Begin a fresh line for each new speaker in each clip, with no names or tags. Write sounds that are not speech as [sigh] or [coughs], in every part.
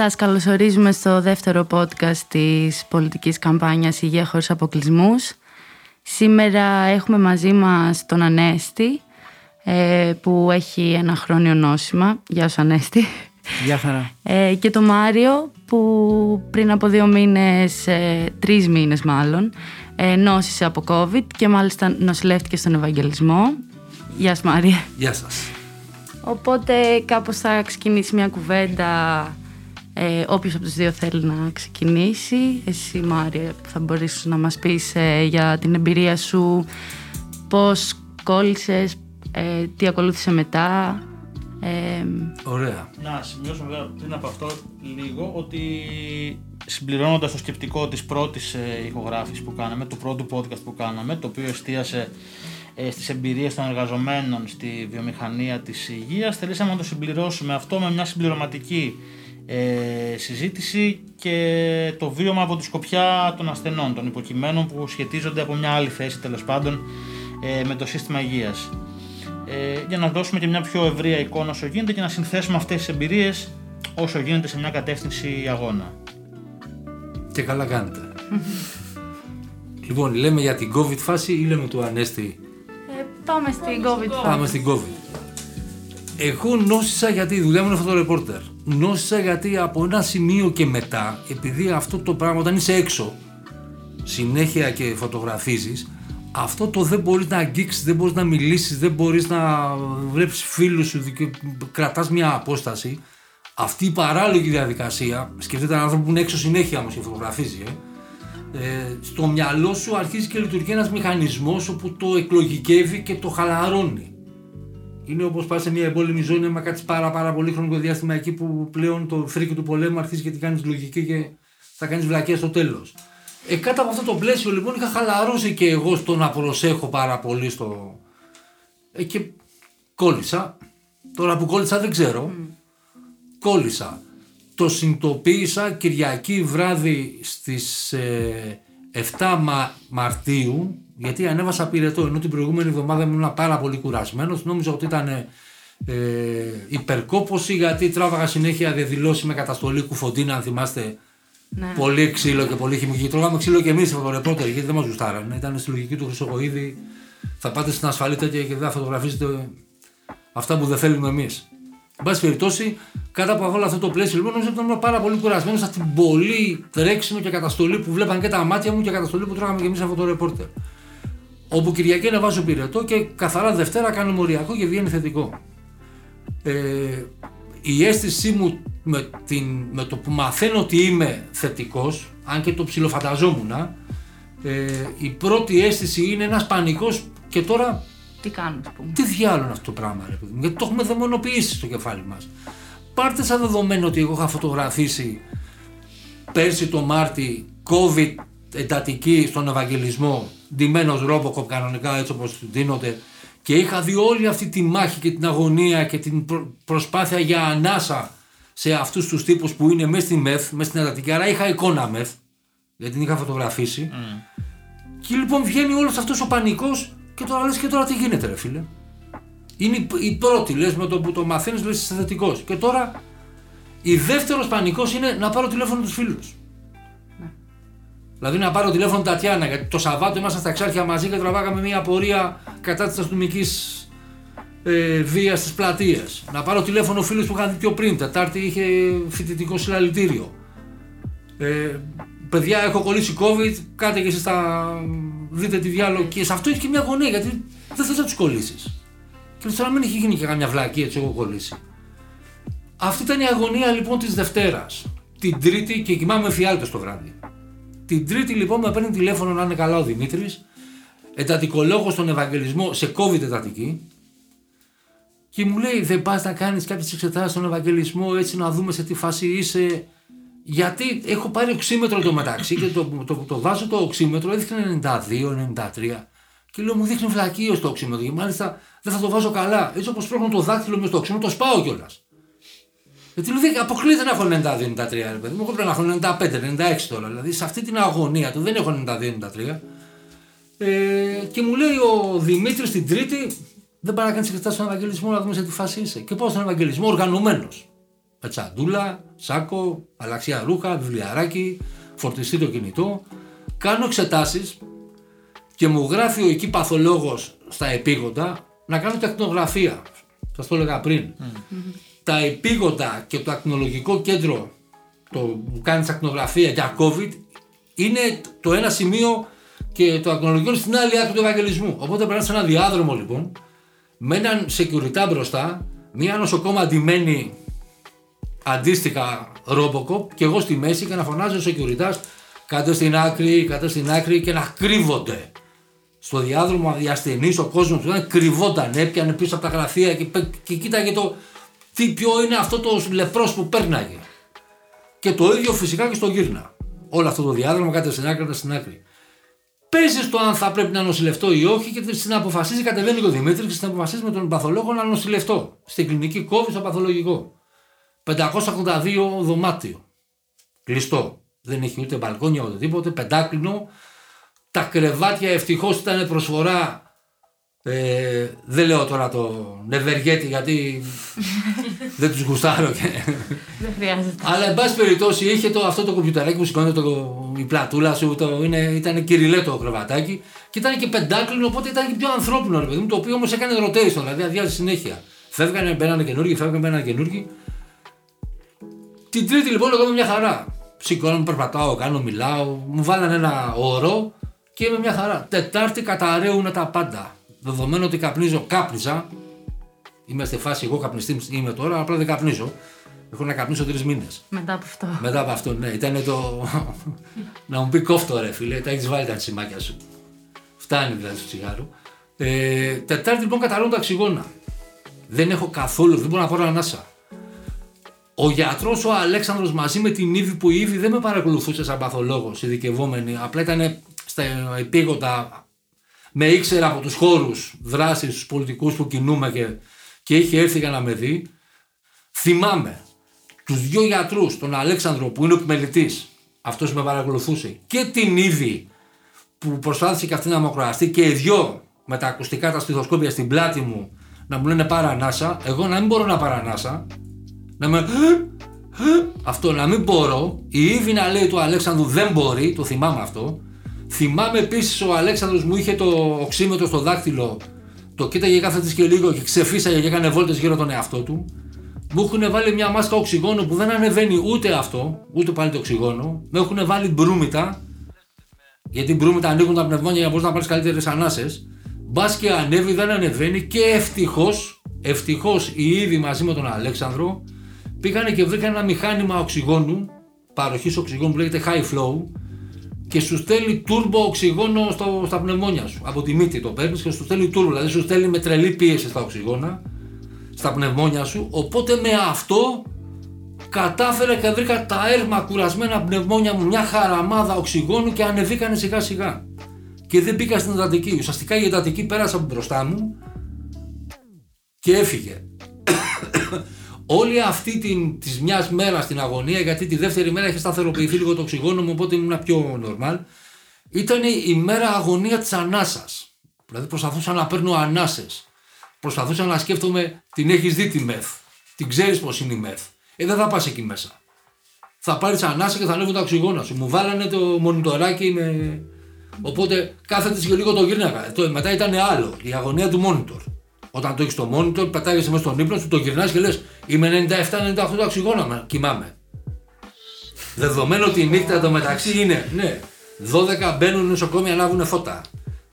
Σας καλωσορίζουμε στο δεύτερο podcast της πολιτικής καμπάνιας Υγεία χωρίς αποκλεισμούς. Σήμερα έχουμε μαζί μας τον Ανέστη ε, που έχει ένα χρόνιο νόσημα. Γεια σου Ανέστη.
Γεια χαρά.
Ε, και τον Μάριο που πριν από δύο μήνες, ε, τρεις μήνες μάλλον, νόσησε από COVID και μάλιστα νοσηλεύτηκε στον Ευαγγελισμό. Γεια σας Μάρια.
Γεια σας.
Οπότε κάπως θα ξεκινήσει μια κουβέντα ε, όποιος από τους δύο θέλει να ξεκινήσει. Εσύ Μάρια θα μπορείς να μας πεις ε, για την εμπειρία σου, πώς κόλλησες, ε, τι ακολούθησε μετά.
Ε, Ωραία.
Να σημειώσω βέβαια πριν από αυτό λίγο ότι συμπληρώνοντας το σκεπτικό της πρώτης ε, ηχογράφησης που κάναμε, του πρώτου podcast που κάναμε, το οποίο εστίασε ε, στις εμπειρίες των εργαζομένων στη βιομηχανία της υγείας, θελήσαμε να το συμπληρώσουμε αυτό με μια συμπληρωματική ε, συζήτηση και το βίωμα από τη σκοπιά των ασθενών, των υποκειμένων που σχετίζονται από μια άλλη θέση τέλος πάντων ε, με το σύστημα υγείας. Ε, για να δώσουμε και μια πιο ευρεία εικόνα όσο γίνεται και να συνθέσουμε αυτές τις εμπειρίες όσο γίνεται σε μια κατεύθυνση αγώνα.
Και καλά κάνετε. λοιπόν, λέμε για την COVID φάση ή λέμε του Ανέστη;
Ε, πάμε στην COVID φάση.
Πάμε στην COVID. Εγώ νόσησα γιατί η δουλειά μου είναι φωτορεπόρτερ. Νόσησα γιατί από ένα σημείο και μετά, επειδή αυτό το πράγμα όταν είσαι έξω, συνέχεια και φωτογραφίζεις, αυτό το δεν μπορείς να αγγίξεις, δεν μπορείς να μιλήσεις, δεν μπορείς να βλέπει φίλους σου, κρατάς μια απόσταση. Αυτή η παράλογη διαδικασία, σκεφτείτε έναν άνθρωπο που είναι έξω συνέχεια όμως και φωτογραφίζει, ε, ε, στο μυαλό σου αρχίζει και λειτουργεί ένας μηχανισμός όπου το εκλογικεύει και το χαλαρώνει. Είναι όπως πας σε μια εμπόλεμη ζώνη, άμα κάτσεις πάρα, πάρα πολύ χρονικό διάστημα εκεί που πλέον το φρίκι του πολέμου αρχίζεις και τι κάνεις λογική και θα κάνεις βλακία στο τέλος. Ε, κάτω από αυτό το πλαίσιο λοιπόν είχα χαλαρώσει και εγώ στο να προσέχω πάρα πολύ στο. Ε, και κόλλησα. Τώρα που κόλλησα δεν ξέρω. Mm. Κόλλησα. Το συνειδητοποίησα Κυριακή βράδυ στις ε, 7 Μαρτίου γιατί ανέβασα πυρετό ενώ την προηγούμενη εβδομάδα ήμουν πάρα πολύ κουρασμένος. Νόμιζα ότι ήταν ε, υπερκόπωση γιατί τράβαγα συνέχεια διαδηλώσει με καταστολή κουφοντίνα, αν θυμάστε. Ναι. Πολύ ξύλο και πολύ χημική. Τρώγαμε ξύλο και εμείς από το ρεπόρτερ γιατί δεν μας γουστάρανε. Ήταν στη λογική του Χρυσοκοίδη. Θα πάτε στην ασφαλή τέτοια και δεν θα φωτογραφίζετε αυτά που δεν θέλουμε εμείς. Εν πάση περιπτώσει, κάτω από όλο αυτό το πλαίσιο, λοιπόν, νομίζω ότι ήμουν πάρα πολύ κουρασμένος από την πολύ τρέξιμο και καταστολή που βλέπαν και τα μάτια μου και καταστολή που τρώγαμε και εμείς από το ρεπόρτερ. Όπου Κυριακή να βάζω πυρετό και καθαρά Δευτέρα κάνω μοριακό και βγαίνει θετικό. Ε, η αίσθησή μου με, την, με το που μαθαίνω ότι είμαι θετικός, αν και το ψιλοφανταζόμουν, ε, η πρώτη αίσθηση είναι ένας πανικός και τώρα
τι κάνω, πούμε.
Τι διάλογο είναι αυτό το πράγμα, ρε παιδί μου, γιατί το έχουμε δαιμονοποιήσει στο κεφάλι μας. Πάρτε σαν δεδομένο ότι εγώ είχα φωτογραφίσει πέρσι το Μάρτι COVID εντατική στον Ευαγγελισμό ντυμένος ρόμποκοπ κανονικά έτσι όπως δίνονται και είχα δει όλη αυτή τη μάχη και την αγωνία και την προσπάθεια για ανάσα σε αυτούς τους τύπους που είναι μέσα στη ΜΕΘ, μέσα στην εντατική. Άρα είχα εικόνα ΜΕΘ, γιατί την είχα φωτογραφίσει. Mm. Και λοιπόν βγαίνει όλος αυτός ο πανικός και τώρα λες και τώρα τι γίνεται, ρε φίλε. Είναι η πρώτη, λες με το που το μαθαίνεις, λες είσαι θετικός. Και τώρα η δεύτερος πανικός είναι να πάρω τηλέφωνο τους φίλους. Δηλαδή να πάρω τηλέφωνο Τατιάνα, γιατί το Σαββάτο ήμασταν στα Εξάρχεια μαζί και τραβάγαμε μια πορεία κατά τη αστυνομική ε, βίας στι πλατείε. Να πάρω τηλέφωνο φίλου που είχαν δει πιο πριν. Τετάρτη είχε φοιτητικό συλλαλητήριο. Ε, παιδιά, έχω κολλήσει COVID. Κάτε και εσείς θα δείτε τη διάλογο. Και σε αυτό έχει και μια γωνία γιατί δεν θες να τους κολλήσεις. Και τώρα μην έχει γίνει και καμιά βλακή έτσι έχω κολλήσει. Αυτή ήταν η αγωνία λοιπόν της Δευτέρας. Την Τρίτη και κοιμάμαι φιάλτε το βράδυ. Την Τρίτη λοιπόν με παίρνει τηλέφωνο να είναι καλά ο Δημήτρης, εντατικολόγος στον Ευαγγελισμό σε COVID εντατική. Και μου λέει: Δεν πας να κάνεις κάποιες εξετάσεις στον Ευαγγελισμό, έτσι να δούμε σε τι φάση είσαι. Γιατί έχω πάρει οξύμετρο το μεταξύ και το, το, το, το βάζω το οξύμετρο, έδειχνε 92-93. Και λέω: Μου δείχνει βλακείο το οξύμετρο. Και μάλιστα δεν θα το βάζω καλά. Έτσι όπως πρόχνω το δάχτυλο μες στο οξύμετρο, το σπάω κιόλας. Γιατί δηλαδή αποκλείεται να έχω 92-93, ρε παιδί μου. Εγώ πρέπει να έχω 95-96 τώρα. Δηλαδή σε αυτή την αγωνία του δεν έχω 92-93. Ε, και μου λέει ο Δημήτρης την Τρίτη, δεν πάει να κάνεις εξετάσει στον Ευαγγελισμό να δούμε σε τι φάση είσαι. Και πάω στον Ευαγγελισμό οργανωμένος. Με τσαντούλα, σάκο, αλλαξιά ρούχα, βιβλιαράκι, φορτιστεί το κινητό. Κάνω εξετάσεις και μου γράφει ο εκεί παθολόγος στα επίγοντα να κάνω τεχνογραφία. Σας το έλεγα πριν. Τα επίγοντα και το ακτινολογικό κέντρο το που κάνει ακτινογραφία για COVID είναι το ένα σημείο και το ακτινολογικό είναι στην άλλη άκρη του Ευαγγελισμού. Οπότε περνάει σε ένα διάδρομο λοιπόν με έναν security μπροστά, μία νοσοκόμα αντιμένη αντίστοιχα ρόμποκοπ και εγώ στη μέση και να φωνάζω ο security κάτω στην άκρη, κάτω στην άκρη και να κρύβονται. Στο διάδρομο οι ασθενείς, ο κόσμος που ήταν κρυβόταν, έπιανε πίσω από τα γραφεία και, και κοίταγε το τι ποιο είναι αυτό το λεπρός που πέρναγε. Και το ίδιο φυσικά και στο γύρνα. Όλο αυτό το διάδρομο κάτω στην άκρη, στην άκρη. Παίζει το αν θα πρέπει να νοσηλευτώ ή όχι και στην αποφασίζει κατεβαίνει ο Δημήτρης και στην αποφασίζει με τον παθολόγο να νοσηλευτώ. Στην κλινική κόβει στο παθολογικό. 582 δωμάτιο. Κλειστό. Δεν έχει ούτε μπαλκόνια ούτε τίποτε. Πεντάκλινο. Τα κρεβάτια ευτυχώς ήταν προσφορά. Ε, δεν λέω τώρα το νευεργέτη γιατί [laughs] δεν τους γουστάρω και.
Δεν χρειάζεται.
Αλλά εν πάση περιπτώσει είχε το, αυτό το κομπιουτεράκι που σηκώνει το, η πλατούλα σου, το, είναι, ήταν κυριλέ το κρεβατάκι και ήταν και πεντάκλινο οπότε ήταν και πιο ανθρώπινο ρε παιδί μου, το οποίο όμως έκανε rotation, δηλαδή αδειάζει συνέχεια. Φεύγανε, μπαίνανε καινούργοι, φεύγανε, μπαίνανε καινούργοι. Την Τρίτη λοιπόν εγώ είμαι μια χαρά. Σηκώνω, περπατάω, κάνω, μιλάω, μου βάλανε ένα όρο και είμαι μια χαρά. Τετάρτη καταραίουν τα πάντα. Δεδομένου ότι καπνίζω, κάπνιζα. Είμαι στη φάση, εγώ καπνιστή είμαι τώρα, απλά δεν καπνίζω. Έχω να καπνίσω τρεις μήνες.
Μετά από αυτό.
Μετά από αυτό, ναι. Ήταν το. [laughs] να μου πει κόφτο ρε φίλε, τα έχεις βάλει τα τσιμάκια σου. Φτάνει δηλαδή στο τσιγάρο. Ε, τετάρτη λοιπόν καταλώνω τα οξυγόνα. Δεν έχω καθόλου, δεν μπορώ να πάρω ανάσα. Ο γιατρός ο Αλέξανδρος μαζί με την Ήβη που η Ήβη δεν με παρακολουθούσε σαν παθολόγος, ειδικευόμενη. Απλά ήταν στα επίγοντα. Με ήξερε από τους χώρους δράσης, τους πολιτικούς που κινούμε και, και είχε έρθει για να με δει. Θυμάμαι τους δύο γιατρούς, τον Αλέξανδρο που είναι ο επιμελητής, αυτός που με παρακολουθούσε, και την Ήβη που προσπάθησε και αυτή να με και οι δυο με τα ακουστικά τα στιθοσκόπια στην πλάτη μου να μου λένε πάρα ανάσα, εγώ να μην μπορώ να πάρω ανάσα, να με. Αυτό να μην μπορώ, η Ήβη να λέει του Αλέξανδρου δεν μπορεί, το θυμάμαι αυτό. Θυμάμαι επίσης ο Αλέξανδρος μου είχε το οξύμετρο στο δάκτυλο, το κοίταγε κάθε τη και λίγο και ξεφύσαγε και έκανε βόλτες γύρω τον εαυτό του. Μου έχουν βάλει μια μάσκα οξυγόνου που δεν ανεβαίνει ούτε αυτό, ούτε πάλι το οξυγόνο. Με έχουν βάλει μπρούμητα, γιατί μπρούμητα ανοίγουν τα πνευμόνια για να μπορείς να πάρεις καλύτερες ανάσες. Μπας και ανέβει, δεν ανεβαίνει και ευτυχώς, ευτυχώς η Ήδη μαζί με τον Αλέξανδρο πήγανε και βρήκαν ένα μηχάνημα οξυγόνου, παροχής οξυγόνου που λέγεται high flow και σου στέλνει turbo οξυγόνο στο, στα πνευμόνια σου. Από τη μύτη το παίρνεις και σου στέλνει turbo, δηλαδή σου στέλνει με τρελή πίεση στα οξυγόνα στα πνευμόνια σου. Οπότε με αυτό κατάφερα και βρήκα τα έρμα κουρασμένα πνευμόνια μου, μια χαραμάδα οξυγόνου και ανεβήκανε σιγά σιγά. Και δεν μπήκα στην εντατική. Ουσιαστικά η εντατική πέρασε από μπροστά μου και έφυγε. Όλη αυτή την, της μιας μέρας στην αγωνία, γιατί τη δεύτερη μέρα είχε σταθεροποιηθεί λίγο το οξυγόνο μου, οπότε ήμουν πιο normal, ήταν η μέρα αγωνία της ανάσας. Δηλαδή προσπαθούσα να παίρνω ανάσες προσπαθούσα να σκέφτομαι την έχεις δει τη μεθ; Την ξέρεις πώ είναι η μεθ; Ε, δεν θα πας εκεί μέσα. Θα πάρεις ανάσα και θα ανέβουν τα οξυγόνα σου. Μου βάλανε το μονιτοράκι με. Οπότε κάθεται και λίγο το γύρναγα. Το, μετά ήταν άλλο, η αγωνία του monitor. Όταν το έχεις το monitor, πετάγεσαι μέσα στον ύπνο σου, το γυρνάς και λες: Είμαι 97-98 το οξυγόνα, κοιμάμαι. Δεδομένου ότι η νύχτα εδώ μεταξύ είναι, ναι, 12 μπαίνουν νοσοκομεία, ανάβουν φώτα.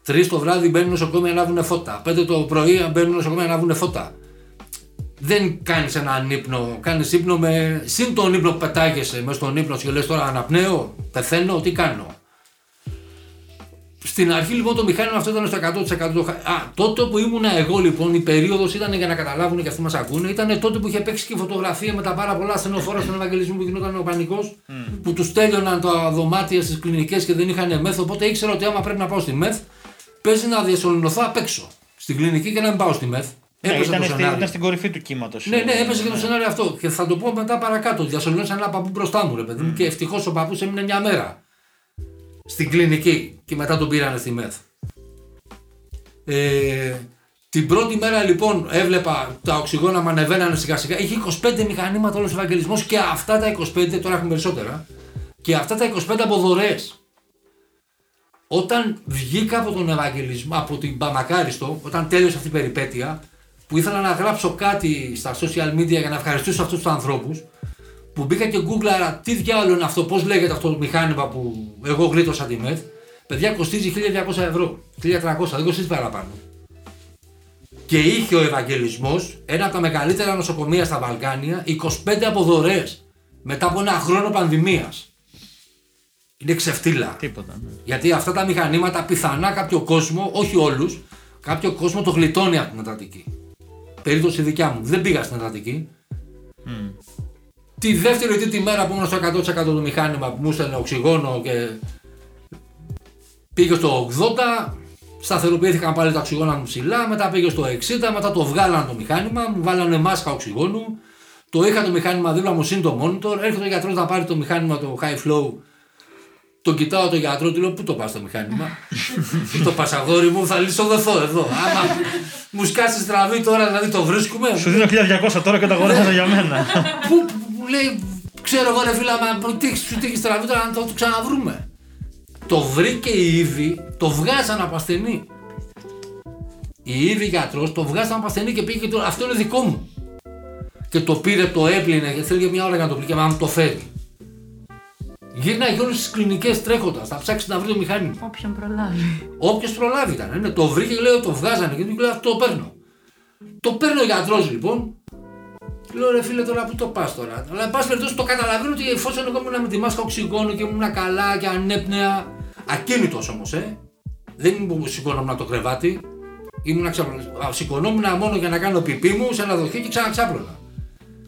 Τρεις το βράδυ μπαίνουν νοσοκομεία να λάβουν φώτα. Πέντε το πρωί μπαίνουν νοσοκομεία να λάβουν φώτα. Δεν κάνεις έναν ύπνο. Κάνεις ύπνο με. Συν τον ύπνο που πετάγεσαι μες στον ύπνο και λες τώρα αναπνέω, πεθαίνω, τι κάνω. Στην αρχή λοιπόν το μηχάνημα αυτό ήταν στο 100%. Α, τότε που ήμουνα εγώ λοιπόν, η περίοδος ήταν για να καταλάβουν και αυτοί μας ακούνε, ήταν τότε που είχε παίξει και η φωτογραφία με τα πάρα πολλά ασθενοφόρα στον Ευαγγελισμό που γινόταν ο πανικός, mm. που τους τέλειωναν τα δωμάτια στις κλινικές και δεν είχαν μεθ. Οπότε ήξερα ότι άμα πρέπει να πάω στη μεθ, παίζει να διασωληνωθώ απ' έξω στην κλινική και να μην πάω στη ΜΕΘ.
Ναι, ήταν, το στην, ήταν στην κορυφή του κύματος.
Ναι, ναι, έπαιζε και το σενάριο αυτό. Και θα το πω μετά παρακάτω. Διασωληνώσα ένα παππού μπροστά μου, ρε παιδί μου. Mm. Και ευτυχώς ο παππούς έμεινε μια μέρα στην κλινική και μετά τον πήρανε στη ΜΕΘ. Ε, Την πρώτη μέρα λοιπόν έβλεπα τα οξυγόνα να ανεβαίνανε σιγά σιγά. Είχε 25 μηχανήματα όλος ο Ευαγγελισμός και αυτά τα 25, τώρα έχουμε περισσότερα, και αυτά τα 25 από δωρεές. Όταν βγήκα από τον Ευαγγελισμό, από την Παμακάριστο, όταν τέλειωσε αυτή η περιπέτεια, που ήθελα να γράψω κάτι στα social media για να ευχαριστήσω αυτούς τους ανθρώπους, που μπήκα και γκούγκλαρα τι διάλογο είναι αυτό, πώς λέγεται αυτό το μηχάνημα που εγώ γλίτωσα τη ΜΕΘ, παιδιά κοστίζει 1200 ευρώ, 1300, δεν κοστίζει παραπάνω. Και είχε ο Ευαγγελισμός ένα από τα μεγαλύτερα νοσοκομεία στα Βαλκάνια, 25 αποδορέ μετά από ένα χρόνο πανδημίας. Είναι ξεφτύλα.
Τίποτα. ναι.
Γιατί αυτά τα μηχανήματα πιθανά κάποιο κόσμο, όχι όλους, κάποιο κόσμο το γλιτώνει από την Ατλαντική. Περίπτωση δικιά μου. Δεν πήγα στην Ατλαντική.
Μμ.
Τη δεύτερη ή τρίτη μέρα που ήμουν στο 100% του μηχάνημα που μου έστελνε οξυγόνο και πήγε στο 80, σταθεροποιήθηκαν πάλι τα οξυγόνα μου ψηλά, μετά πήγε στο 60, μετά το βγάλανε το μηχάνημα, μου βάλανε μάσκα οξυγόνου, το είχα το μηχάνημα δίπλα μου συν το monitor, έρχεται ο γιατρός να πάρει το μηχάνημα το high flow, το κοιτάω το γιατρό, του λέω πού το πας το μηχάνημα; Πού [laughs] το πας αγόρι μου, θα λυσοδοθώ εδώ. Άμα μου σκάσει στραβή τώρα, δηλαδή το βρίσκουμε.
Σου δίνω 1200 τώρα και το αγοράζω για μένα.
Πού που- που λέει, ξέρω εγώ ρε φίλα, μα που τι- σου τύχεις στραβή τώρα να το, το ξαναβρούμε. Το βρήκε η Ήβη, το βγάζαν από ασθενή. Η Ήβη γιατρός το βγάζαν από ασθενή και πήγε και το, αυτό είναι δικό μου. Και το πήρε, το έπλυνε και θέλει μια ώρα για να το πει και μου το φέρει. Γύρναγε όλες τις κλινικές τρέχοντας. Θα ψάξει να βρει το μηχάνημα.
Όποιον προλάβει.
Όποιος προλάβει ήταν. Ναι, το βρήκε και λέει το βγάζανε και του λέει αυτό το παίρνω. Το παίρνει ο γιατρός λοιπόν. Λέω ρε φίλε τώρα που το πας τώρα. Αλλά εν πάση περιπτώσει το καταλαβαίνω ότι εφόσον εγώ ήμουν με τη μάσκα οξυγόνου και ήμουν καλά και ανέπνεα. Ακίνητος όμως, ε. Δεν ήμουν που σηκώνομαι από το κρεβάτι. Ήμουν ξαπλωμένο. Σηκωνόμουν μόνο για να κάνω πιπί μου σε ένα δοχείο και ξαναξάπλωνα.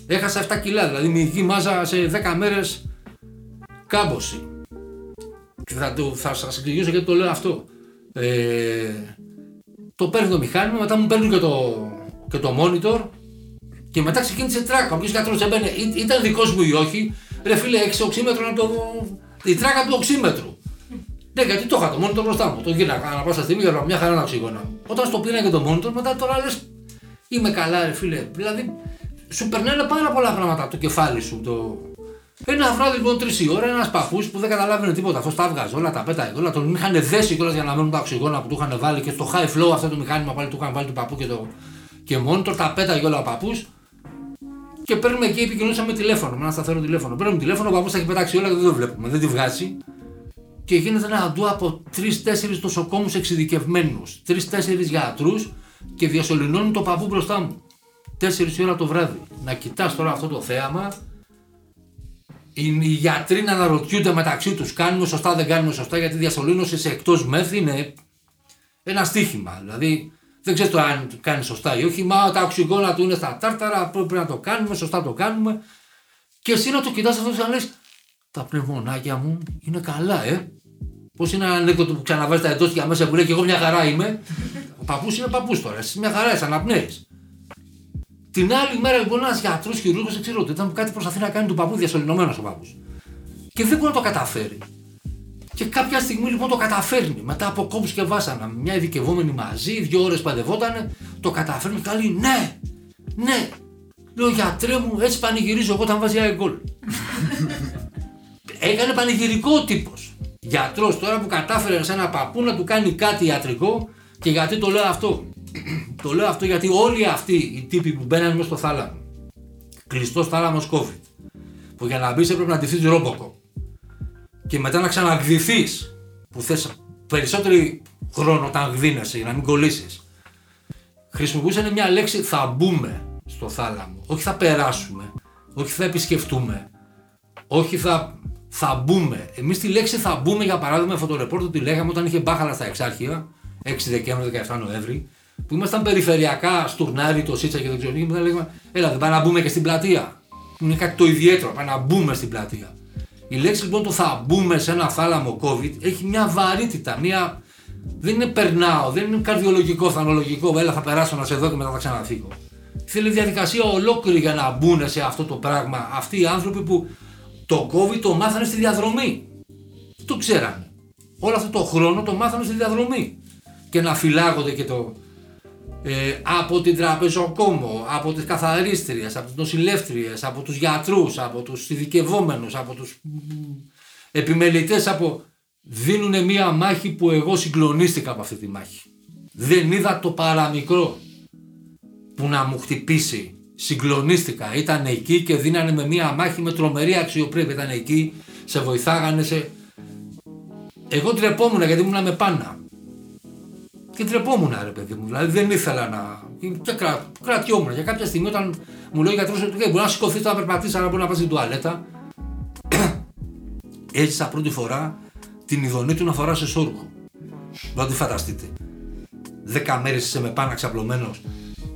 Έχασα 7 κιλά, δηλαδή μυϊκή μάζα σε 10 μέρες κάμποση. Και θα, το, θα σας εξηγήσω γιατί το λέω αυτό. Ε, το παίρνει το μηχάνημα, μετά μου παίρνουν και το, και το monitor και μετά ξεκίνησε τράκα. Όποιος γιατρός έμπαινε, ή- ήταν δικός μου ή όχι, ρε φίλε έχεις οξύμετρο να το... Η τράκα του οξύμετρου. Ναι, γιατί το είχα το monitor μπροστά μου. Το γίναγα ανά πάσα στιγμή για μια χαρά να οξύγωνα. Όταν στο πήρα και το monitor, μετά τώρα λες είμαι καλά ρε φίλε. Δηλαδή σου περνάνε πάρα πολλά πράγματα από το κεφάλι σου. Το... Ένα βράδυ λοιπόν τρεις η ώρα, ένας παππούς που δεν καταλάβαινε τίποτα. Αυτό τα βγάζει, όλα τα πέταγε. Όλα τον είχαν δέσει κιόλας για να μένουν τα οξυγόνα που του είχαν βάλει και στο high flow αυτό το μηχάνημα πάλι του είχαν βάλει του παππού και το. Και monitor τα πέταγε όλα ο παππούς. Και παίρνουμε εκεί, επικοινωνήσαμε τηλέφωνο, με ένα σταθερό τηλέφωνο. Παίρνουμε τηλέφωνο, ο παππούς τα έχει πετάξει όλα και δεν το βλέπουμε, δεν τη βγάζει. Και γίνεται ένα αντού από τρει-τέσσερι νοσοκόμους εξειδικευμένους, τρει-τέσσερι γιατρούς και διασωληνώνουν το παππού μπροστά μου. Τέσσερις ώρα το βράδυ. Να κοιτάς τώρα αυτό το θέαμα, οι οι γιατροί να αναρωτιούνται μεταξύ τους: Κάνουμε σωστά, δεν κάνουμε σωστά, γιατί η διασωλήνωση σε εκτός μεθ είναι ένα στίχημα. Δηλαδή δεν ξέρεις το αν κάνει σωστά ή όχι. Μα τα οξυγόνα του είναι στα τάρταρα, πρέπει να το κάνουμε, σωστά το κάνουμε. Και εσύ να το κοιτάς αυτό και να λες: Τα πνευμονάκια μου είναι καλά, ε. Πώς είναι ένα ανέκδοτο που ξαναβάζεις τα εντόστια μέσα που λέει και εγώ μια χαρά είμαι. Ο παππούς είναι παππούς τώρα. Εσύ μια χαρά είσαι, αναπνέεις. Την άλλη μέρα λοιπόν ένας γιατρός χειρούργο δεν ξέρω τι ήταν που κάτι προσπαθεί να κάνει του παππού διασωληνωμένος ο παππούς. Και δεν μπορεί να το καταφέρει. Και κάποια στιγμή λοιπόν το καταφέρνει. Μετά από κόμπου και βάσανα, μια ειδικευόμενη μαζί, δύο ώρες παντευότανε, το καταφέρνει και λέει ναι, ναι. Λέω γιατρέ μου, έτσι πανηγυρίζω εγώ όταν βάζει ένα γκολ. [laughs] Έκανε πανηγυρικό ο τύπος. Γιατρός τώρα που κατάφερε σε ένα παππού να του κάνει κάτι ιατρικό και γιατί το λέω αυτό. [clears throat] το λέω αυτό γιατί όλοι αυτοί οι τύποι που μπαίνανε μέσα στο θάλαμο, κλειστός θάλαμος COVID, που για να μπεις έπρεπε να ντυθείς ρόμποκο και μετά να ξαναγδυθείς που θες περισσότερο χρόνο όταν γδίνεσαι για να μην κολλήσεις. Χρησιμοποιούσαν μια λέξη θα μπούμε στο θάλαμο. Όχι θα περάσουμε. Όχι θα επισκεφτούμε. Όχι θα, θα μπούμε. Εμείς τη λέξη θα μπούμε, για παράδειγμα, φωτορεπόρτο τη λέγαμε όταν είχε μπάχαλα στα εξάρχεια, 6 Δεκέμβρη, 17 Νοέμβρη, που ήμασταν περιφερειακά, στουρνάρι, το Σίτσα και δεν ξέρω τι, και μετά λέγαμε, Έλα, δεν πάμε να μπούμε και στην πλατεία. Είναι κάτι το ιδιαίτερο, πάμε να μπούμε στην πλατεία. Η λέξη λοιπόν το θα μπούμε σε ένα θάλαμο COVID έχει μια βαρύτητα, μια. Δεν είναι περνάω, δεν είναι καρδιολογικό, θανολογικό, έλα θα περάσω να σε δω και μετά θα ξαναφύγω. Θέλει διαδικασία ολόκληρη για να μπουν σε αυτό το πράγμα αυτοί οι άνθρωποι που το COVID το μάθανε στη διαδρομή. Δεν το ξέρανε. Όλο αυτό το χρόνο το μάθανε στη διαδρομή. Και να φυλάγονται και το. Ε, από την τραπεζοκόμο, από τις καθαρίστριες, από τις νοσηλεύτριες, από τους γιατρούς, από τους ειδικευόμενους, από τους επιμελητές, από... δίνουν μία μάχη που εγώ συγκλονίστηκα από αυτή τη μάχη. Δεν είδα το παραμικρό που να μου χτυπήσει. Συγκλονίστηκα. Ήταν εκεί και δίνανε με μία μάχη με τρομερή αξιοπρέπεια. Ήταν εκεί, σε βοηθάγανε, σε... Εγώ τρεπόμουν γιατί ήμουν με πάνα. Και τρεπόμουν, ρε παιδί μου. Δηλαδή δεν ήθελα να. Και κρα... κρατιόμουν. Για κάποια στιγμή όταν μου λέει ο γιατρός ότι μπορεί να σηκωθεί, να περπατήσεις, αλλά μπορεί να πας στην τουαλέτα. [clears throat] Έζησα πρώτη φορά την ειδονή του να φοράς σε σόρουχο. Δεν τη φανταστείτε. Δέκα μέρες είσαι με πάνω ξαπλωμένος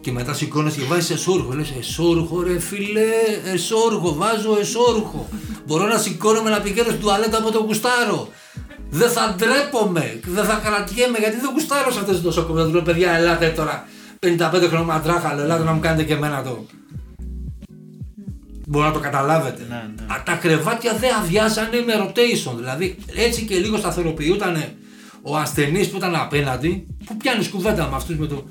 και μετά σηκώνεσαι και βάζεις εσόρουχο. Λες εσόρουχο, ρε φίλε, εσόρουχο, βάζω εσόρουχο. Μπορώ να σηκώνομαι να πηγαίνω στην τουαλέτα με το κουστάρο. Δεν θα ντρέπομαι, δεν θα κρατιέμαι γιατί δεν κουστάρω σε αυτές τις νοσοκομείε. Του λέω παιδιά, ελάτε τώρα 55 χρόνια μαντράχαλο, ελάτε να μου κάνετε και εμένα το. Μπορεί να το καταλάβετε.
Ναι, ναι.
Α, τα κρεβάτια δεν αδειάζανε με rotation. Δηλαδή έτσι και λίγο σταθεροποιούταν ο ασθενής που ήταν απέναντι, που πιάνεις κουβέντα με αυτούς με το.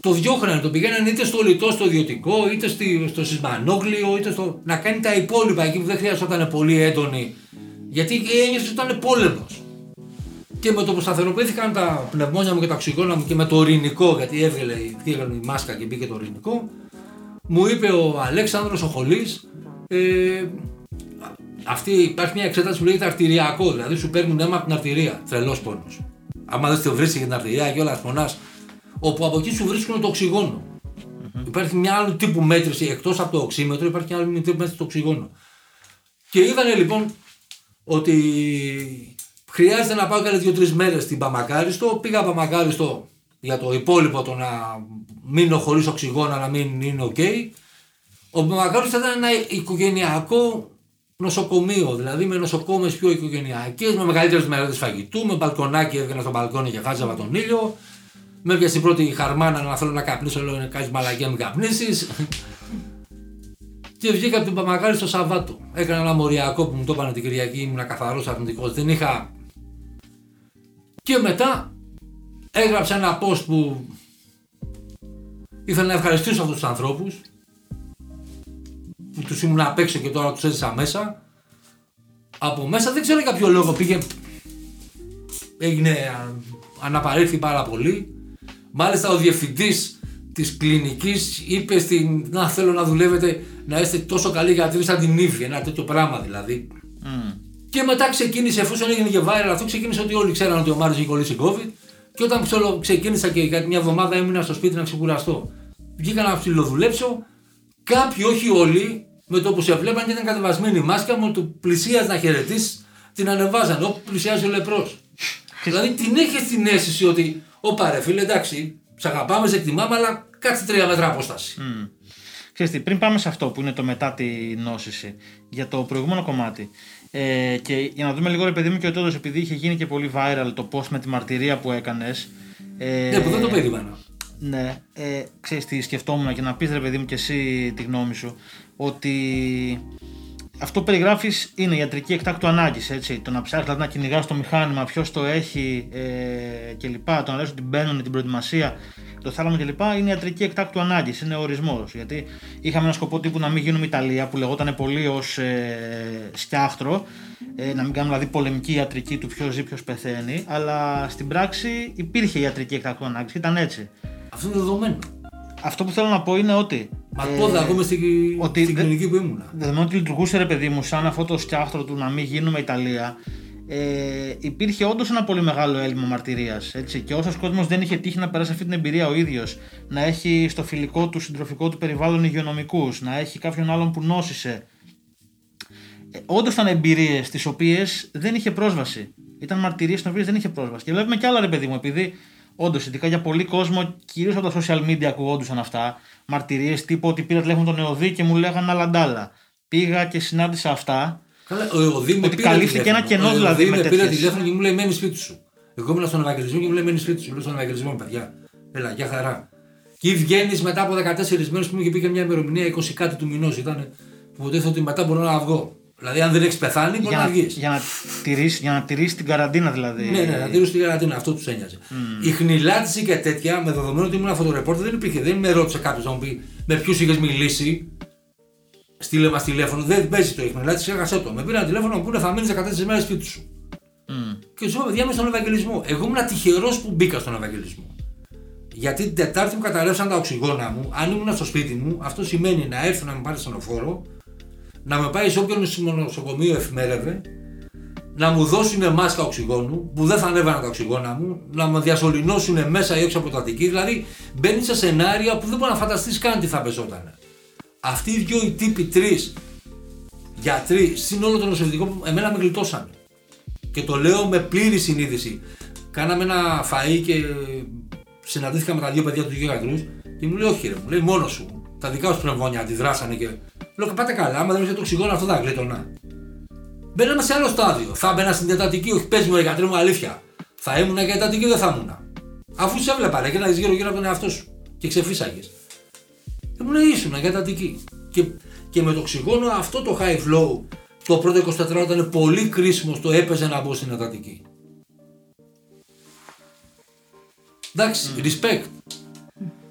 Το διώχνανε, το πηγαίνανε είτε στο λιτό, στο ιδιωτικό, είτε στη- στο σεισμανόγλιο, είτε στο. να κάνει τα υπόλοιπα εκεί που δεν χρειαζόταν πολύ έντονη. Γιατί ένιωσε ότι ήταν πόλεμο. Και με το που σταθεροποιήθηκαν τα πνευμόνια μου και τα οξυγόνα μου και με το ορεινικό, γιατί έβγαλε, έβγαλε η μάσκα και μπήκε το ορεινικό, μου είπε ο Αλέξανδρος ο Χολής, ε, αυτή υπάρχει μια εξέταση που λέγεται αρτηριακό, δηλαδή σου παίρνουν αίμα από την αρτηρία. Τρελός πόνος. Άμα δεν το βρίσκει για την αρτηρία και όλα πονά, όπου από εκεί σου βρίσκουν το οξυγόνο. Υπάρχει μια άλλη τύπου μέτρηση εκτός από το οξύμετρο, υπάρχει μια άλλη τύπου μέτρηση το οξυγόνο. Και είδανε λοιπόν ότι χρειάζεται να πάω κάνα δύο-τρεις μέρες στην Παμακάριστο. Πήγα Παμακάριστο για το υπόλοιπο το να μείνω χωρίς οξυγόνο, να μην είναι οκ. Ο Παμακάριστος ήταν ένα οικογενειακό νοσοκομείο, δηλαδή με νοσοκόμες πιο οικογενειακές, με μεγαλύτερες μερίδε φαγητού, με μπαλκονάκι, έβγαινα στο μπαλκόνι και χάζαβα τον ήλιο. Με έπιασε η πρώτη χαρμάνα να θέλω να καπνίσω, λέω είναι κάτι μαλακία, μην καπνίσεις. Και βγήκα από την Παμακάρη στο Σαββάτο. Έκανα ένα μοριακό που μου το είπαν την Κυριακή, ήμουν καθαρός αρνητικός. Δεν είχα. Και μετά έγραψα ένα post που ήθελα να ευχαριστήσω αυτούς τους ανθρώπους που τους ήμουν απ' έξω και τώρα τους έζησα μέσα. Από μέσα δεν ξέρω για ποιο λόγο πήγε. Έγινε. α, Αναπαρήθη πάρα πολύ. Μάλιστα ο διευθυντής της κλινικής είπε στην. Να θέλω να δουλεύετε να είστε τόσο καλοί γιατροί σαν την Ήβη. Ένα τέτοιο πράγμα δηλαδή.
Μμ.
Και μετά ξεκίνησε, εφόσον έγινε και viral αυτό, ξεκίνησε ότι όλοι ξέραν ότι ο Μάριος είχε κολλήσει COVID. Και όταν ξέρω, ξεκίνησα και για μια εβδομάδα έμεινα στο σπίτι να ξεκουραστώ. Βγήκα να ψιλοδουλέψω. Κάποιοι, όχι όλοι, με το που σε βλέπαν και ήταν κατεβασμένη η μάσκα μου, του πλησίαζε να χαιρετήσεις, την ανεβάζαν. Όπου πλησιάζει ο λεπρός. [laughs] δηλαδή την έχεις την αίσθηση ότι, Ωπα ρε φίλε, εντάξει, σε αγαπάμε, σε εκτιμάμε, αλλά κάτσε τρία μέτρα απόσταση.
Μμ. Ξέρεις τι, πριν πάμε σε αυτό που είναι το μετά τη νόσηση, για το προηγούμενο κομμάτι. Ε, και για να δούμε λίγο, ρε παιδί μου, και ο Τόντος, επειδή είχε γίνει και πολύ viral το post με τη μαρτυρία που έκανες. Ε,
Ναι, που δεν το περίμενα.
Ναι, ε, ξέρεις τι σκεφτόμουν και να πεις ρε παιδί μου και εσύ τη γνώμη σου ότι αυτό που περιγράφεις είναι ιατρική εκτάκτου ανάγκης, έτσι. Το να ψάχνεις δηλαδή να κυνηγάς το μηχάνημα, ποιος το έχει ε, κλπ. Το να λες ότι μπαίνουν την προετοιμασία, το θάλαμο κλπ. είναι ιατρική εκτάκτου ανάγκης, είναι ορισμός. Γιατί είχαμε ένα σκοπό τύπου να μην γίνουμε Ιταλία που λεγόταν πολύ ως ε, σκιάχτρο, ε, να μην κάνουμε δηλαδή πολεμική ιατρική του ποιος ζει, ποιος πεθαίνει, αλλά στην πράξη υπήρχε ιατρική εκτάκτου ανάγκης και ήταν έτσι.
Αυτό είναι δεδομένο.
Αυτό που θέλω να πω είναι ότι.
Μα
ε,
πόδα ακούμε στην,
ότι
στην
δεν-
κλινική που ήμουνα.
Δεδομένου ότι λειτουργούσε ρε παιδί μου σαν αυτό το σκιάχτρο του να μην γίνουμε Ιταλία, ε, υπήρχε όντως ένα πολύ μεγάλο έλλειμμα μαρτυρίας. Και όσος κόσμος δεν είχε τύχει να περάσει αυτή την εμπειρία ο ίδιος, να έχει στο φιλικό του, συντροφικό του περιβάλλον υγειονομικούς, να έχει κάποιον άλλον που νόσησε. Ε, όντως ήταν εμπειρίες τις οποίες δεν είχε πρόσβαση. Ήταν μαρτυρίες στι οποίες δεν είχε πρόσβαση. Και βλέπουμε κι άλλα ρε παιδί μου, επειδή όντως ειδικά για πολύ κόσμο, κυρίως από τα social media ακουγόντουσαν αυτά, μαρτυρίες τύπου ότι πήρα τηλέφωνο τον Εωδή και μου λέγανε άλλα ντάλα. Πήγα και συνάντησα αυτά.
Καλά, ο Εωδή με
Ότι
πήρε
καλύφθηκε
τηλέφωνο.
ένα κενό,
Ο
δηλαδή,
Εωδή
με
με πήρε
τέτοιες.
τηλέφωνο και μου λέει μένεις σπίτι σου. Εγώ ήμουν στον Ευαγγελισμό και μου λέει μένεις σπίτι σου. Λέω στον Ευαγγελισμό, παιδιά. Έλα, για χαρά. Και βγαίνεις μετά από 14 μέρες που μου είχε πει και μια ημερομηνία 20 κάτι του μηνός ήταν. Που υποτίθεται ότι μετά μπορώ να βγω. Δηλαδή, αν δεν έχεις πεθάνει, μπορεί
Για
να
να,
βγει.
για, να τηρήσει, για να τηρήσεις την καραντίνα δηλαδή.
Ναι, ναι, να τηρήσεις την καραντίνα, αυτό τους ένοιαζε. Η χνηλάτιση και τέτοια, με δεδομένο ότι ήμουν φωτορεπόρτερ, δεν υπήρχε. Δεν με ρώτησε κάποιος να μου πει με ποιους είχες μιλήσει. Στείλε μας τηλέφωνο. Δεν παίζει το η χνηλάτιση, έχασε το. Με πήραν τηλέφωνο να μου πούνε θα μείνεις 14 μέρες σπίτι σου.
Μμ.
Και τους είπα, παιδιά, είμαι στον Ευαγγελισμό. Εγώ ήμουν τυχερό που μπήκα στον Ευαγγελισμό. Γιατί την Τετάρτη μου καταρρεύσαν τα οξυγόνα μου. Αν ήμουν στο σπίτι μου, αυτό σημαίνει να έρθω να με πάρει στενοφόρο, να με πάει σε όποιον νοσοκομείο εφημέρευε, να μου δώσουν μάσκα οξυγόνου, που δεν θα ανέβανα τα οξυγόνα μου, να με διασωληνώσουν μέσα ή έξω από το Αττική. Δηλαδή, μπαίνει σε σενάρια που δεν μπορεί να φανταστείς καν τι θα πεζόταν. Αυτοί οι δυο οι τύποι τρεις γιατροί, συν όλο το νοσηλευτικό που εμένα με γλιτώσανε. Και το λέω με πλήρη συνείδηση. Κάναμε ένα φαΐ και συναντήθηκα με τα δύο παιδιά τους δύο γιατρούς και μου λέει: Όχι, ρε, μου λέει μόνος σου. Τα δικά σου πνευμόνια αντιδράσανε και. Λέω: Πάτε καλά, άμα δεν είχε το οξυγόνο αυτό θα γλίτωνα. Μπαίναμε σε άλλο στάδιο. Θα έμπαινα στην τετατική, όχι πες μου, ρε γιατρέ μου, αλήθεια. Θα ήμουνα για τετατική ή δεν θα ήμουνα. Αφού σε έβλεπα, ρε, και να γύρω γύρω από τον εαυτό σου και ξεφύσαγες. Και μου λέει: Ήσουν για τετατική. Και, και με το οξυγόνο αυτό το high flow το πρώτο 24 ώρα ήταν πολύ κρίσιμο στο έπαιζε να μπω στην τετατική. Εντάξει, respect.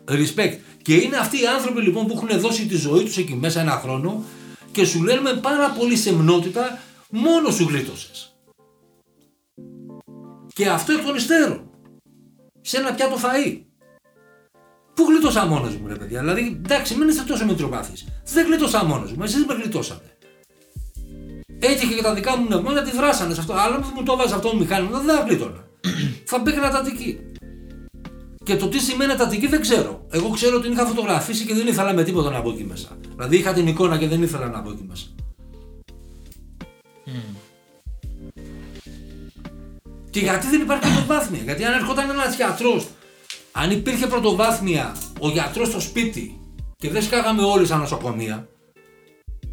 Respect. Και είναι αυτοί οι άνθρωποι λοιπόν που έχουν δώσει τη ζωή τους εκεί μέσα ένα χρόνο και σου λένε με πάρα πολύ σεμνότητα μόνο σου γλίτωσες. Και αυτό εκ των υστέρων. Σε ένα πιάτο φαΐ. Πού γλίτωσα μόνος μου ρε παιδιά; Δηλαδή εντάξει μην είστε τόσο μετροπάθεις. Δεν γλίτωσα μόνος μου. Εσείς με γλιτώσατε. Έτυχε και τα δικά μου πνευμόνια τη δράσανε σε αυτό. Αλλά αν μου το έβαζε αυτό το μηχάνημα δεν θα γλίτωνα. [clears throat] θα μπήκαινα τατική. Και το τι σημαίνει τατική δεν ξέρω. Εγώ ξέρω ότι την είχα φωτογραφίσει και δεν ήθελα με τίποτα να μπω εκεί μέσα. Δηλαδή είχα την εικόνα και δεν ήθελα να μπω εκεί μέσα. Και γιατί δεν υπάρχει πρωτοβάθμια; Γιατί αν ερχόταν ένας γιατρός, αν υπήρχε πρωτοβάθμια ο γιατρός στο σπίτι και δεν σκάγαμε όλοι σαν νοσοκομεία,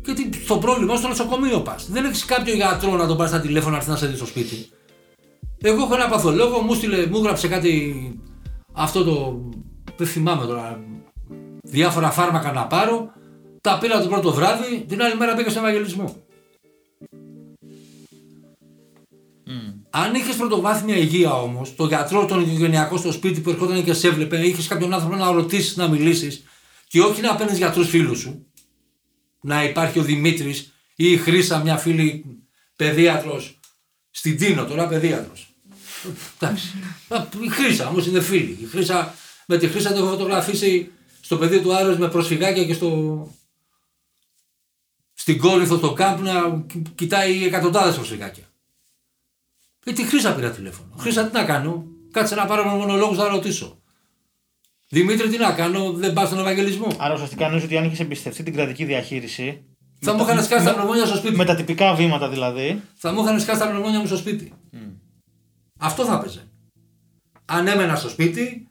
και τι, το πρόβλημα στο νοσοκομείο πας. Δεν έχεις κάποιο γιατρό να τον πάρει στα τηλέφωνα να έρθει να σε δει στο σπίτι. Εγώ έχω ένα παθολόγο, μου, στείλε, μου γράψε κάτι αυτό το. Δεν θυμάμαι τώρα. Διάφορα φάρμακα να πάρω. Τα πήρα το πρώτο βράδυ, την άλλη μέρα πήγα στον Ευαγγελισμό. Αν είχες πρωτοβάθμια υγεία όμως, το γιατρό, τον οικογενειακό στο σπίτι που ερχόταν και σε έβλεπε, είχες κάποιον άνθρωπο να ρωτήσεις, να μιλήσεις και όχι να παίρνεις γιατρούς φίλους σου. Να υπάρχει ο Δημήτρης ή η Χρήσα, μια φίλη παιδίατρος στην Τίνο, τώρα παιδίατρος. Εντάξει. Α, Η Χρήσα όμως είναι φίλη. Η Χρήσα, με τη Χρήσα την έχω φωτογραφίσει στο πεδίο του Άρεο με προσφυγάκια και στο. Στην Κόρινθο, στο κάμπ να κοι- κοιτάει εκατοντάδες προσφυγάκια. Ε, τη Χρήσα πήρα τηλέφωνο. Χρήσα, τι να κάνω; Κάτσε να πάρω μονολόγους να ρωτήσω. Δημήτρη, τι να κάνω, δεν πας στον Ευαγγελισμό.
Άρα ουσιαστικά νομίζω ότι αν είχες εμπιστευτεί την κρατική διαχείριση.
Θα μου είχαν σκάσει τα πνευμόνια στο σπίτι.
Με τα τυπικά βήματα δηλαδή.
Θα μου είχαν σκάσει τα πνευμόνια μου στο σπίτι. Αυτό θα έπαιζε. Αν έμενα στο σπίτι,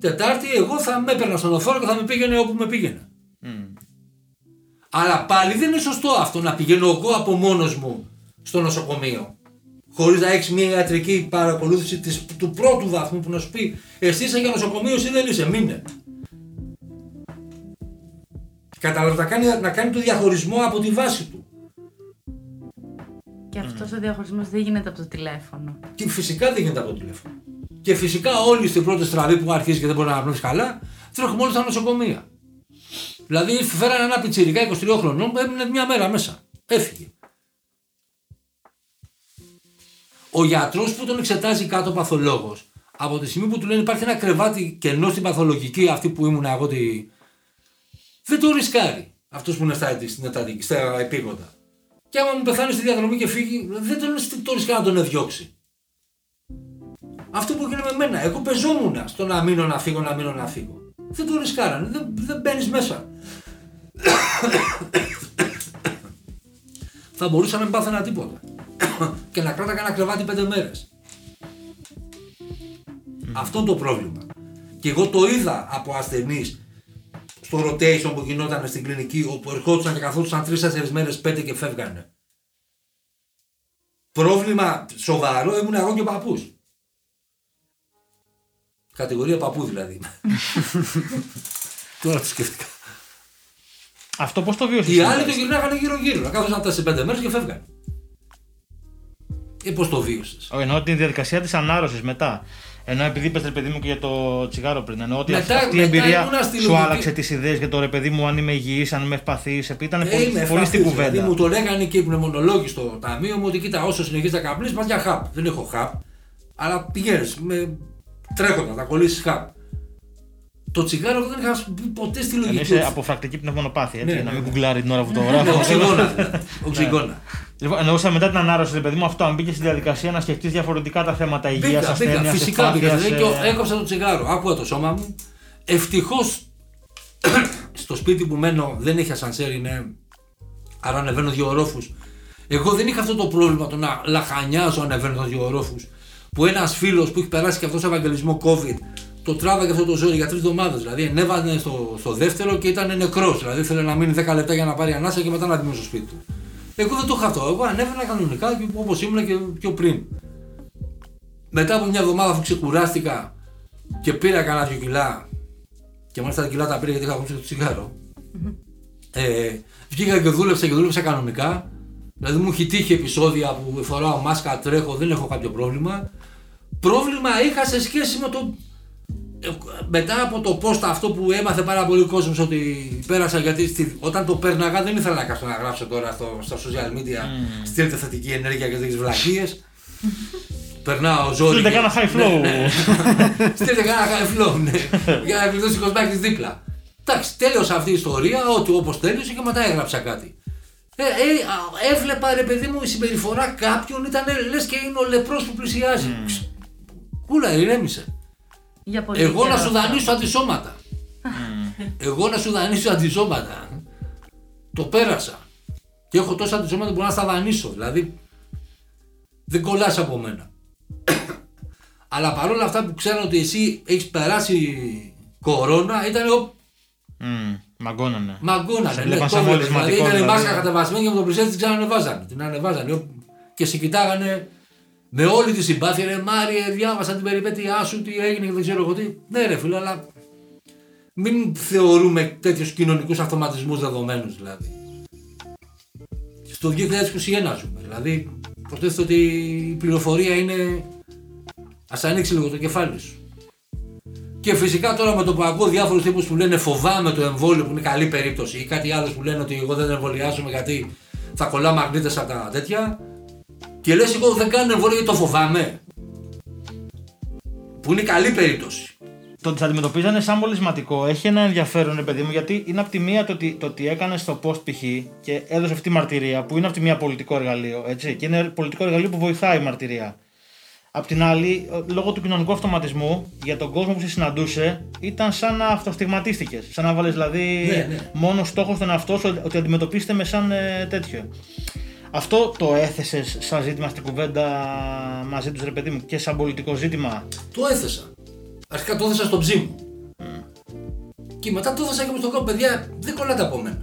Τετάρτη, εγώ θα με έπαιρνα στον οφόρο και θα με πήγαινε όπου με πήγαινε. Αλλά πάλι δεν είναι σωστό αυτό να πηγαίνω εγώ από μόνος μου στο νοσοκομείο. Χωρίς να έχεις μια ιατρική παρακολούθηση της, του πρώτου βαθμού που να σου πει Εσύ είσαι για νοσοκομείο, εσύ δεν είσαι, μείνε. Κατάλαβες να κάνει, να κάνει το διαχωρισμό από τη βάση του.
Και αυτός ο διαχωρισμός δεν γίνεται από το τηλέφωνο.
Και φυσικά δεν γίνεται από το τηλέφωνο. Και φυσικά όλοι στην πρώτη στραβή που αρχίζει και δεν μπορεί να αναπνεύσει καλά, τρέχουμε όλοι στα νοσοκομεία. Δηλαδή φέρανε ένα πιτσιρικά 23 χρονών που έμεινε μια μέρα μέσα. Έφυγε. Ο γιατρός που τον εξετάζει κάτω ο παθολόγος, από τη στιγμή που του λένε υπάρχει ένα κρεβάτι κενό στην παθολογική, αυτή που ήμουν εγώ, τη... δεν το ρισκάρει. Αυτός που είναι στα, στην ετατική, στα επίγοντα. Και άμα μου πεθάνεις στη διαδρομή και φύγει, δεν τον το ρισκάρει να τον διώξει. Αυτό που έγινε με μένα. Εγώ πεζόμουν στο να μείνω να φύγω, να μείνω να φύγω. Δεν το ρισκάρανε. Δεν, δεν μπαίνεις μέσα. Θα μπορούσα να μην πάθαινα τίποτα. και να κράταγα ένα κρεβάτι πέντε μέρες. Αυτό είναι το πρόβλημα. Και εγώ το είδα από ασθενείς στο rotation που γινόταν στην κλινική, όπου ερχόντουσαν και καθόντουσαν τρει-τέσσερι μέρες, πέντε και φεύγανε. Πρόβλημα σοβαρό ήμουν εγώ και ο παππούς. Κατηγορία παππού δηλαδή. Τώρα το σκέφτηκα.
Αυτό πώς το βίωσε.
Οι άλλοι το γυρνάγανε γύρω-γύρω. Να κάθονταν 4-5 μέρες και φεύγανε. Ε, πώς το βίωσε.
Εννοώ την διαδικασία της ανάρρωσης μετά. Ενώ επειδή είπες ρε παιδί μου και για το τσιγάρο πριν. Εννοώ ότι
Μετά-
αυτή η
μετά
εμπειρία
ήμουνα στη
σου
λογική.
άλλαξε τις ιδέες για το ρε παιδί μου αν είμαι υγιής, αν είμαι ευπαθή. Επειδή ήταν
Ε,
πολύ,
είμαι
πολύ στην
ευπαθής, Δηλαδή
κουβέντα.
μου το λέγανε και οι πνευμονολόγοι στο ταμείο μου ότι κοίτα, όσο συνεχίζεις να καπνίσει, πας για χαπ. Δεν έχω χαπ. Αλλά πηγαίνεις με τρέχοντας, θα κολλήσεις χαπ. Το τσιγάρο δεν είχα μπει ποτέ στη
Ενώ
λογική.
είσαι
του.
αποφρακτική πνευμονοπάθεια. Έτσι,
Ναι,
να
ναι,
μην
ναι.
κουγκλάρει την ώρα που το
Ναι,
γράφω.
οξυγόνα. δηλαδή, Οξυγόνα.
Λοιπόν, εννοούσα μετά την ανάρρωση, ρε παιδί μου, αυτό αν μπήκες στη διαδικασία να σκεφτείς διαφορετικά τα θέματα υγείας,
Μπήκα, μπήκα,
ασθένειας,
φυσικά μπήκα. Δηλαδή, και
ε,
έκοψα το τσιγάρο. Άκουγα το σώμα μου. Ευτυχώς στο σπίτι που μένω δεν έχει ασανσέρ, είναι. Άρα ανεβαίνω δύο ορόφους. Εγώ δεν είχα αυτό το πρόβλημα το να λαχανιάζω ανεβαίνω δύο ορόφους. Που ένας φίλος που έχει περάσει και αυτός σε ευαγγελισμό COVID το τράβαγε αυτό το ζόρι για τρεις εβδομάδες. Δηλαδή ανέβανε στο, στο δεύτερο και ήταν νεκρός. Δηλαδή ήθελε να μείνει 10 λεπτά για να πάρει ανάσα και μετά να μπει στο σπίτι του. Εγώ δεν το είχα αυτό. Εγώ ανέβαινα κανονικά όπως ήμουν και πιο πριν. Μετά από μια εβδομάδα αφού ξεκουράστηκα και πήρα κανένα δυο κιλά και μάλιστα τα κιλά τα πήρα γιατί είχα κόψει το τσιγάρο. Ε, βγήκα και δούλεψα και δούλεψα κανονικά. Δηλαδή μου έχει τύχει επεισόδια που φοράω μάσκα, τρέχω, δεν έχω κάποιο πρόβλημα. Πρόβλημα είχα σε σχέση με το. Ε, Μετά από το post αυτό που έμαθε πάρα πολύ κόσμος ότι πέρασα γιατί στη- όταν το πέρναγα δεν ήθελα να κάτσω να γράψω τώρα στο, στα social media στείλτε θετική ενέργεια και τέτοιες βλακίες. Περνάω ζόρι.
Στείλτε
και-
κάνα high
Ναι,
flow.
ναι. [laughs] Στείλτε κανένα high flow, ναι. Για να κλειδώσει ο Κοσμάκης δίπλα. Εντάξει, τέλειωσε αυτή η ιστορία, ότι όπως τέλειωσε και μετά έγραψα κάτι. Ε, ε, α, έβλεπα ρε παιδί μου η συμπεριφορά κάποιον ήταν λες και είναι ο λεπρός που πλησιάζει. Ξ, Κούλα, ηρέμησε.
Για πολύ
Εγώ να
καιρό
σου
αυτό.
δανείσω αντισώματα. Εγώ να σου δανείσω αντισώματα. Το πέρασα. Και έχω τόσα αντισώματα που μπορώ να στα δανείσω. Δηλαδή δεν κολλάς από μένα. [coughs] Αλλά παρόλα αυτά που ξέρω ότι εσύ έχεις περάσει κορώνα ήταν εγώ
Μμμ, Μαγκώνανε.
μαγκώνανε.
Σε
Ναι,
βλέπαν
το
σαν
βλέπεις. Δηλαδή
μολυσματικό,
ήταν η
δηλαδή.
μάσκα κατεβασμένη και με τον πλησιάζει την ξανανεβάζανε. Την ανεβάζανε. Και σε κοιτάγανε με όλη τη συμπάθεια. Ρε Μάριε, διάβασα την περιπέτειά σου, τι έγινε και δεν ξέρω εγώ τι. Ναι, ρε φίλε, αλλά μην θεωρούμε τέτοιους κοινωνικούς αυτοματισμούς δεδομένους δηλαδή. Στο 2021 ζούμε. Δηλαδή, υποτίθεται ότι η πληροφορία είναι. Α ανοίξει λίγο το κεφάλι σου. Και φυσικά τώρα με το που ακούω διάφορους τύπους που λένε φοβάμαι το εμβόλιο που είναι καλή περίπτωση ή κάτι άλλος που λένε ότι εγώ δεν εμβολιάζομαι γιατί θα κολλάω μαγνήτες από τα τέτοια. Και λες, εγώ δεν κάνω εμβόλιο γιατί το φοβάμαι. Που είναι καλή περίπτωση.
Το ότι σε αντιμετωπίζανε σαν μολυσματικό έχει ένα ενδιαφέρον, ρε παιδί μου, γιατί είναι από τη μία το ότι, το ότι έκανε το post π.χ. και έδωσε αυτή τη μαρτυρία, που είναι από τη μία πολιτικό εργαλείο, έτσι, και είναι πολιτικό εργαλείο που βοηθάει η μαρτυρία. Απ' την άλλη, ε, λόγω του κοινωνικού αυτοματισμού, για τον κόσμο που σε συναντούσε, ήταν σαν να αυτοστιγματίστηκες. Σαν να βάλει δηλαδή
Ναι, ναι.
μόνος στόχος στον εαυτό σου ότι αντιμετωπίστε με σαν ε, τέτοιο. Αυτό το έθεσες σαν ζήτημα στην κουβέντα μαζί τους, ρε παιδί μου, και σαν πολιτικό ζήτημα;
Το έθεσα. Αρχικά το έθεσα στο ψή μου. Και μετά το έθεσα και με στον κόπο, παιδιά, δεν κολλάτε από μένα.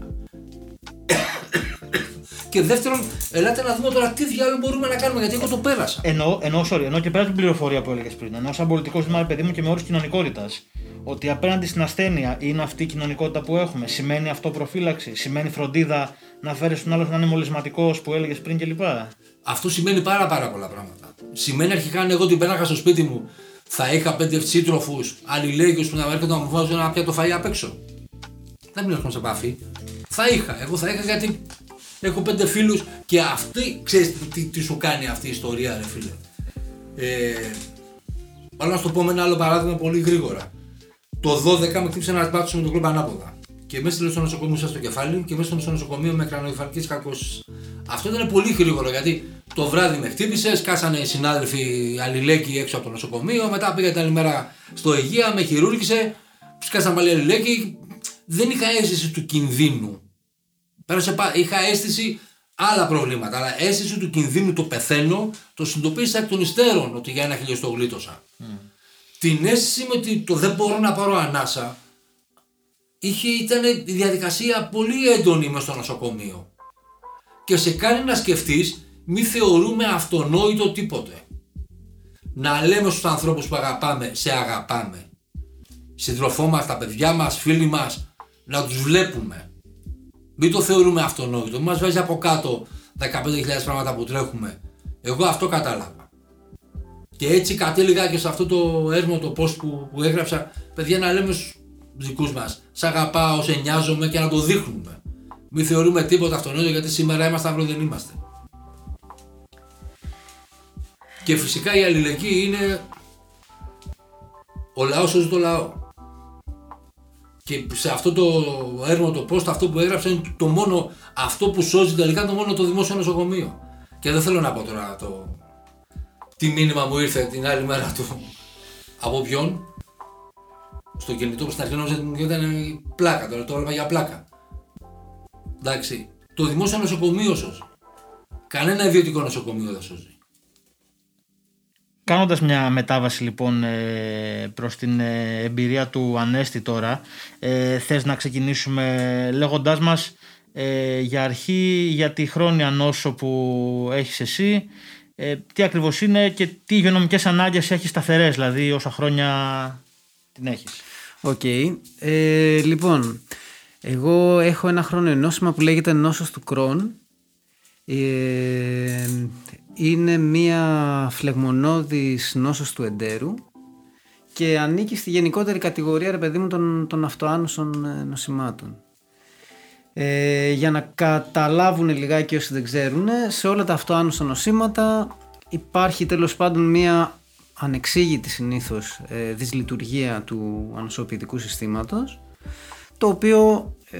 Και δεύτερον, ελάτε να δούμε τώρα τι διάλογο μπορούμε να κάνουμε, γιατί εγώ το πέρασα.
Εννοώ, εννοώ, sorry, εννοώ και πέρα από την πληροφορία που έλεγες πριν. Εννοώ σαν πολιτικός ζήτημα, ρε παιδί μου, και με όρους κοινωνικότητας. Ότι απέναντι στην ασθένεια είναι αυτή η κοινωνικότητα που έχουμε. Σημαίνει αυτό προφύλαξη, σημαίνει φροντίδα να φέρεις τον άλλο να είναι μολυσματικός που έλεγες πριν κλπ.
Αυτό σημαίνει πάρα πάρα πολλά πράγματα. Σημαίνει αρχικά αν εγώ την πέραγα στο σπίτι μου, θα είχα πέντε συντρόφους, αλληλέγγυους που να έρχονται να μου βάζουν ένα πιάτο φαΐ απ' έξω. Δεν μην έρχομαι σε επαφή. Θα είχα. Εγώ θα είχα γιατί έχω πέντε φίλους και αυτή, ξέρεις τι, τι σου κάνει αυτή η ιστορία, ρε φίλε. Ε, αλλά να σου το πω με ένα άλλο παράδειγμα πολύ γρήγορα. Το 12 με χτύπησε ένας μπάτσος με τον γκλομπ ανάποδα. Και μέσα στείλε στο νοσοκομείο σας στο κεφάλι και μέσα στο νοσοκομείο με κρανοϊφαλική κακώσει. Αυτό ήταν πολύ γρήγορο γιατί το βράδυ με χτύπησε, σκάσανε οι συνάδελφοι αλληλέκοι έξω από το νοσοκομείο. Μετά πήγα την άλλη μέρα στο Αιγεία, με χειρούργησε, σκάσανε πάλι αλληλέκοι. Δεν είχα αίσθηση του κινδύνου. Πέρασε, πα- είχα αίσθηση άλλα προβλήματα, αλλά αίσθηση του κινδύνου το πεθαίνω, το συνειδητοποίησα εκ των υστέρων ότι για ένα χιλιοστό γλίτωσα. Την αίσθηση με ότι το δεν μπορώ να πάρω ανάσα, είχε, ήταν η διαδικασία πολύ έντονη μες στο νοσοκομείο. Και σε κάνει να σκεφτείς, μη θεωρούμε αυτονόητο τίποτε. Να λέμε στους ανθρώπους που αγαπάμε, σε αγαπάμε. Συντροφό μας, τα παιδιά μας, φίλοι μας, να τους βλέπουμε. Μην το θεωρούμε αυτονόητο. Μην μας βάζει από κάτω 15.000 πράγματα που τρέχουμε. Εγώ αυτό κατάλαβα. Και έτσι κατέληγα και σε αυτό το έργο, το post που, που έγραψα, παιδιά να λέμε στους δικούς μας, Σ' αγαπάω, σε νοιάζομαι και να το δείχνουμε. Μην θεωρούμε τίποτα αυτονόητο γιατί σήμερα είμαστε, αύριο δεν είμαστε. Και φυσικά η αλληλεγγύη είναι ο λαός σώζει το λαό. Και σε αυτό το έργο, το post, αυτό που έγραψε είναι το μόνο, αυτό που σώζει τελικά το μόνο το δημόσιο νοσοκομείο. Και δεν θέλω να πω τώρα το, τι μήνυμα μου ήρθε την άλλη μέρα του. Από ποιον. Στο κινητό που στην αρχή νόμιζα ότι ήταν πλάκα, τώρα το έλεγα για πλάκα. Εντάξει. Το δημόσιο νοσοκομείο σώζει. Κανένα ιδιωτικό νοσοκομείο δεν σώζει.
Κάνοντας μια μετάβαση λοιπόν ε, προς την ε, εμπειρία του Ανέστη τώρα, ε, θες να ξεκινήσουμε λέγοντάς μας για αρχή για τη χρόνια νόσο που έχεις εσύ, τι ακριβώς είναι και τι υγειονομικές ανάγκες έχεις σταθερές, δηλαδή όσα χρόνια την έχεις.
Οκ. λοιπόν, εγώ έχω ένα χρόνιο νόσημα που λέγεται νόσος του Κρόν. Είναι μία φλεγμονώδης νόσος του εντέρου και ανήκει στη γενικότερη κατηγορία, ρε παιδί μου, των, των αυτοάνοσων ε, νοσημάτων. Ε, για να καταλάβουν λιγάκι όσοι δεν ξέρουν, σε όλα τα αυτοάνωσα νοσήματα υπάρχει τέλος πάντων μία ανεξήγητη συνήθως ε, δυσλειτουργία του ανοσοποιητικού συστήματος το οποίο ε,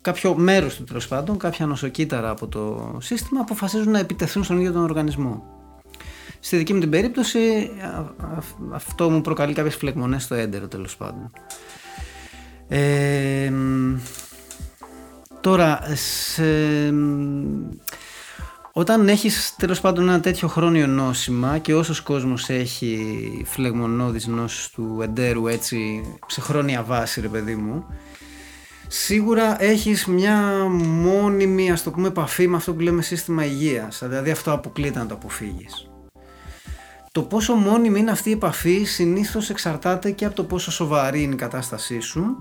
κάποιο μέρος του τέλος πάντων, κάποια νοσοκύτταρα από το σύστημα αποφασίζουν να επιτεθούν στον ίδιο τον οργανισμό. Στη δική μου την περίπτωση αυτό μου προκαλεί κάποιες φλεγμονές στο έντερο τέλος πάντων. Ε, τώρα, όταν έχεις τέλος πάντων ένα τέτοιο χρόνιο νόσημα και όσος κόσμος έχει φλεγμονώδης νόσους του εντέρου έτσι σε χρόνια βάση ρε παιδί μου σίγουρα έχεις μια μόνιμη ας το πούμε επαφή με αυτό που λέμε σύστημα υγείας δηλαδή αυτό αποκλείται να το αποφύγεις το πόσο μόνιμη είναι αυτή η επαφή συνήθως εξαρτάται και από το πόσο σοβαρή είναι η κατάστασή σου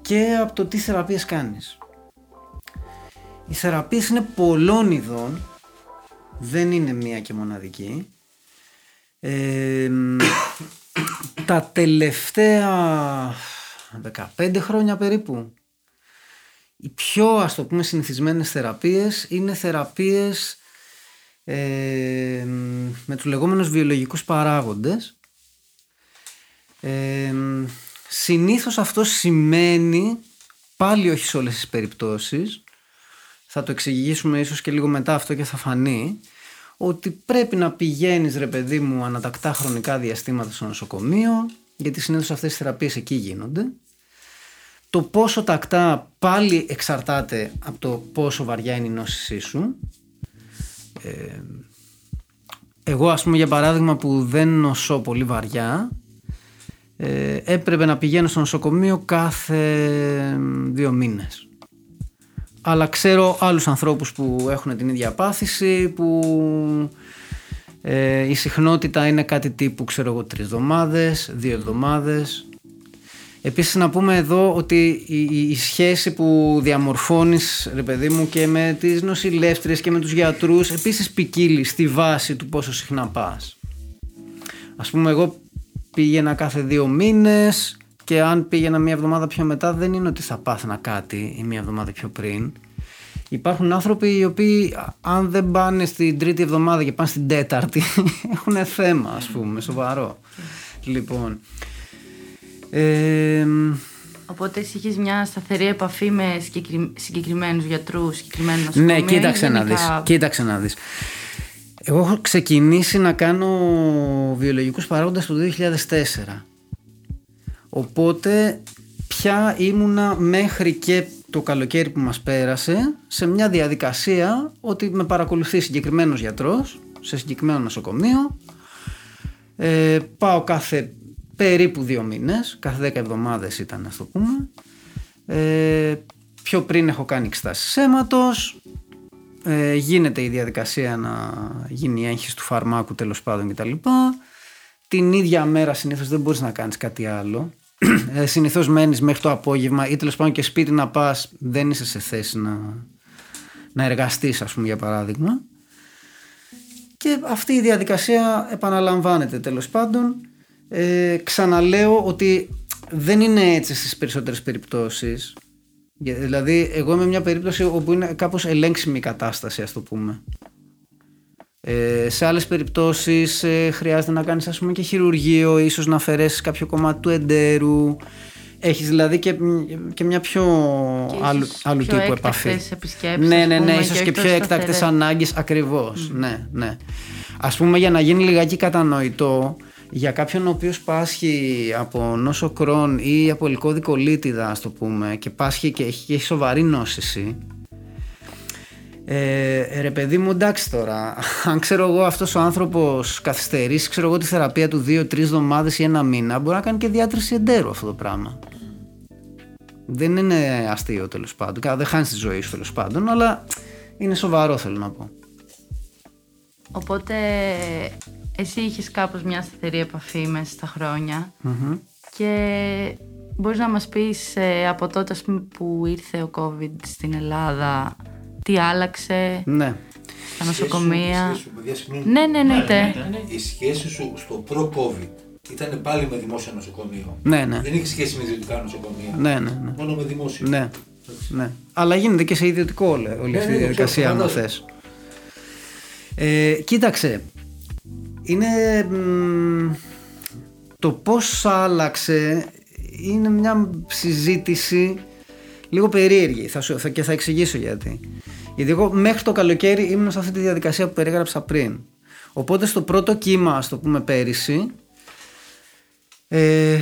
και από το τι θεραπείες κάνεις. Οι θεραπείες είναι πολλών ειδών, δεν είναι μία και μοναδική. τα τελευταία 15 χρόνια περίπου. Οι πιο ας το πούμε συνηθισμένες θεραπείες είναι θεραπείες ε, με τους λεγόμενους βιολογικούς παράγοντες. Ε, συνήθως αυτό σημαίνει, πάλι όχι σε όλες τις περιπτώσεις, θα το εξηγήσουμε ίσως και λίγο μετά αυτό και θα φανεί, ότι πρέπει να πηγαίνεις ρε παιδί μου ανατακτά χρονικά διαστήματα στο νοσοκομείο, γιατί συνήθως αυτές οι θεραπείες εκεί γίνονται. Το πόσο τακτά πάλι εξαρτάται από το πόσο βαριά είναι η νόσησή σου. Ε, εγώ ας πούμε για παράδειγμα που δεν νοσώ πολύ βαριά ε, έπρεπε να πηγαίνω στο νοσοκομείο κάθε δύο μήνες. Αλλά ξέρω άλλους ανθρώπους που έχουν την ίδια πάθηση που ε, η συχνότητα είναι κάτι τύπου ξέρω εγώ τρεις εβδομάδες, δύο εβδομάδες. Επίσης να πούμε εδώ ότι η, σχέση που διαμορφώνεις ρε παιδί μου και με τις νοσηλεύτριες και με τους γιατρούς επίσης ποικίλει στη βάση του πόσο συχνά πας. Ας πούμε εγώ πήγαινα κάθε δύο μήνες και αν πήγαινα μία εβδομάδα πιο μετά δεν είναι ότι θα πάθαινα κάτι ή μία εβδομάδα πιο πριν Υπάρχουν άνθρωποι οι οποίοι αν δεν πάνε στην τρίτη εβδομάδα και πάνε στην τέταρτη [laughs] έχουν θέμα ας πούμε σοβαρό. Λοιπόν.
Ε, Οπότε εσύ έχεις μια σταθερή επαφή με συγκεκριμένους γιατρούς, συγκεκριμένους νοσοκομεία.
Ναι, κοίταξε να, δεις, κοίταξε να δεις. Εγώ έχω ξεκινήσει να κάνω βιολογικούς παράγοντες το 2004. Οπότε πια ήμουνα μέχρι και το καλοκαίρι που μας πέρασε σε μια διαδικασία ότι με παρακολουθεί συγκεκριμένος γιατρός σε συγκεκριμένο νοσοκομείο. Ε, πάω κάθε περίπου δύο μήνες κάθε δέκα εβδομάδες ήταν να το πούμε. Ε, πιο πριν έχω κάνει εξετάσεις αίματος ε, γίνεται η διαδικασία να γίνει η έγχυση του φαρμάκου τέλος πάντων κτλ. Την ίδια μέρα συνήθως δεν μπορείς να κάνεις κάτι άλλο [clears throat] ε, συνήθως μένεις μέχρι το απόγευμα ή τέλος πάντων και σπίτι να πας δεν είσαι σε θέση να, να εργαστείς ας πούμε για παράδειγμα. Και αυτή η διαδικασία επαναλαμβάνεται τέλος πάντων. Ε, ξαναλέω ότι δεν είναι έτσι στις περισσότερες περιπτώσεις. Δηλαδή εγώ είμαι μια περίπτωση όπου είναι κάπως ελέγξιμη η κατάσταση ας το πούμε ε, σε άλλες περιπτώσεις ε, χρειάζεται να κάνεις ας πούμε και χειρουργείο, ίσως να αφαιρέσεις κάποιο κομμάτι του εντέρου. Έχεις δηλαδή και, και μια πιο
Και
άλλου,
ίσως
άλλου
πιο
τύπου επαφή.
έκτακτες επισκέψεις,
Ναι,
ας
ναι, ναι,
πούμε,
ίσως
και
και
όχι
πιο
τόσο
έκτακτες
σταθερές.
ανάγκες ακριβώς. Ναι, ναι. Ας πούμε για να γίνει λιγάκι κατανοητό, για κάποιον ο οποίος πάσχει από νόσο κρόν ή από υλικό δικολίτιδα, ας το πούμε, και πάσχει και έχει, και έχει σοβαρή νόσηση, ε, ρε παιδί μου, εντάξει τώρα. Αν ξέρω εγώ αυτός ο άνθρωπος καθυστερήσει, ξέρω εγώ τη θεραπεία του 2-3 εβδομάδες ή ένα μήνα, μπορεί να κάνει και διάτρηση εντέρου αυτό το πράγμα. Δεν είναι αστείο τέλος πάντων. Καλά, δεν χάνεις τη ζωή σου τέλος πάντων, αλλά είναι σοβαρό θέλω να πω.
Οπότε εσύ είχες κάπως μια σταθερή επαφή μέσα στα χρονια και μπορείς να μας πεις ε, από τότε ας πούμε, που ήρθε ο COVID στην Ελλάδα τι άλλαξε
Ναι.
στα νοσοκομεία.
Η σχέση σου, παιδιά, συγγνώμη.
Ναι, ναι, εννοείται.
Η σχέση σου στο προ-COVID ήταν πάλι με δημόσιο νοσοκομείο.
Ναι, ναι.
Δεν είχε σχέση με ιδιωτικά νοσοκομεία.
Ναι, ναι, ναι.
Μόνο με δημόσιο.
Ναι. ναι. Αλλά γίνεται και σε ιδιωτικό όλη, όλη
Ναι,
αυτή
ναι,
η
το
διαδικασία,
ξέρω,
άμα
φαντάζομαι.
θες. Ε, κοίταξε, είναι μ, το πώς άλλαξε είναι μια συζήτηση λίγο περίεργη θα σου, θα, και θα εξηγήσω γιατί. Γιατί εγώ μέχρι το καλοκαίρι ήμουν σε αυτή τη διαδικασία που περιέγραψα πριν. Οπότε στο πρώτο κύμα, ας το πούμε πέρυσι, ε,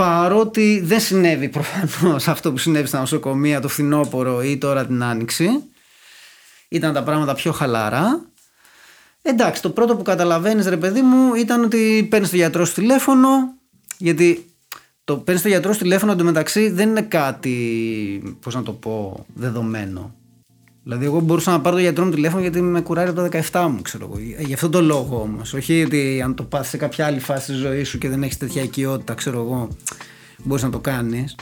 παρότι δεν συνέβη προφανώς αυτό που συνέβη στα νοσοκομεία το φθινόπωρο ή τώρα την άνοιξη ήταν τα πράγματα πιο χαλαρά εντάξει το πρώτο που καταλαβαίνεις ρε παιδί μου ήταν ότι παίρνεις το γιατρό σου τηλέφωνο γιατί το παίρνεις το γιατρό σου τηλέφωνο εντωμεταξύ δεν είναι κάτι πώς να το πω δεδομένο Δηλαδή, εγώ μπορούσα να πάρω το γιατρό μου τηλέφωνο γιατί με κουράρει από τα 17 μου, ξέρω εγώ. Γι' αυτό το λόγο όμως. Όχι ότι αν το πάθεις σε κάποια άλλη φάση της ζωής σου και δεν έχεις τέτοια οικειότητα, ξέρω εγώ, μπορείς να το κάνεις.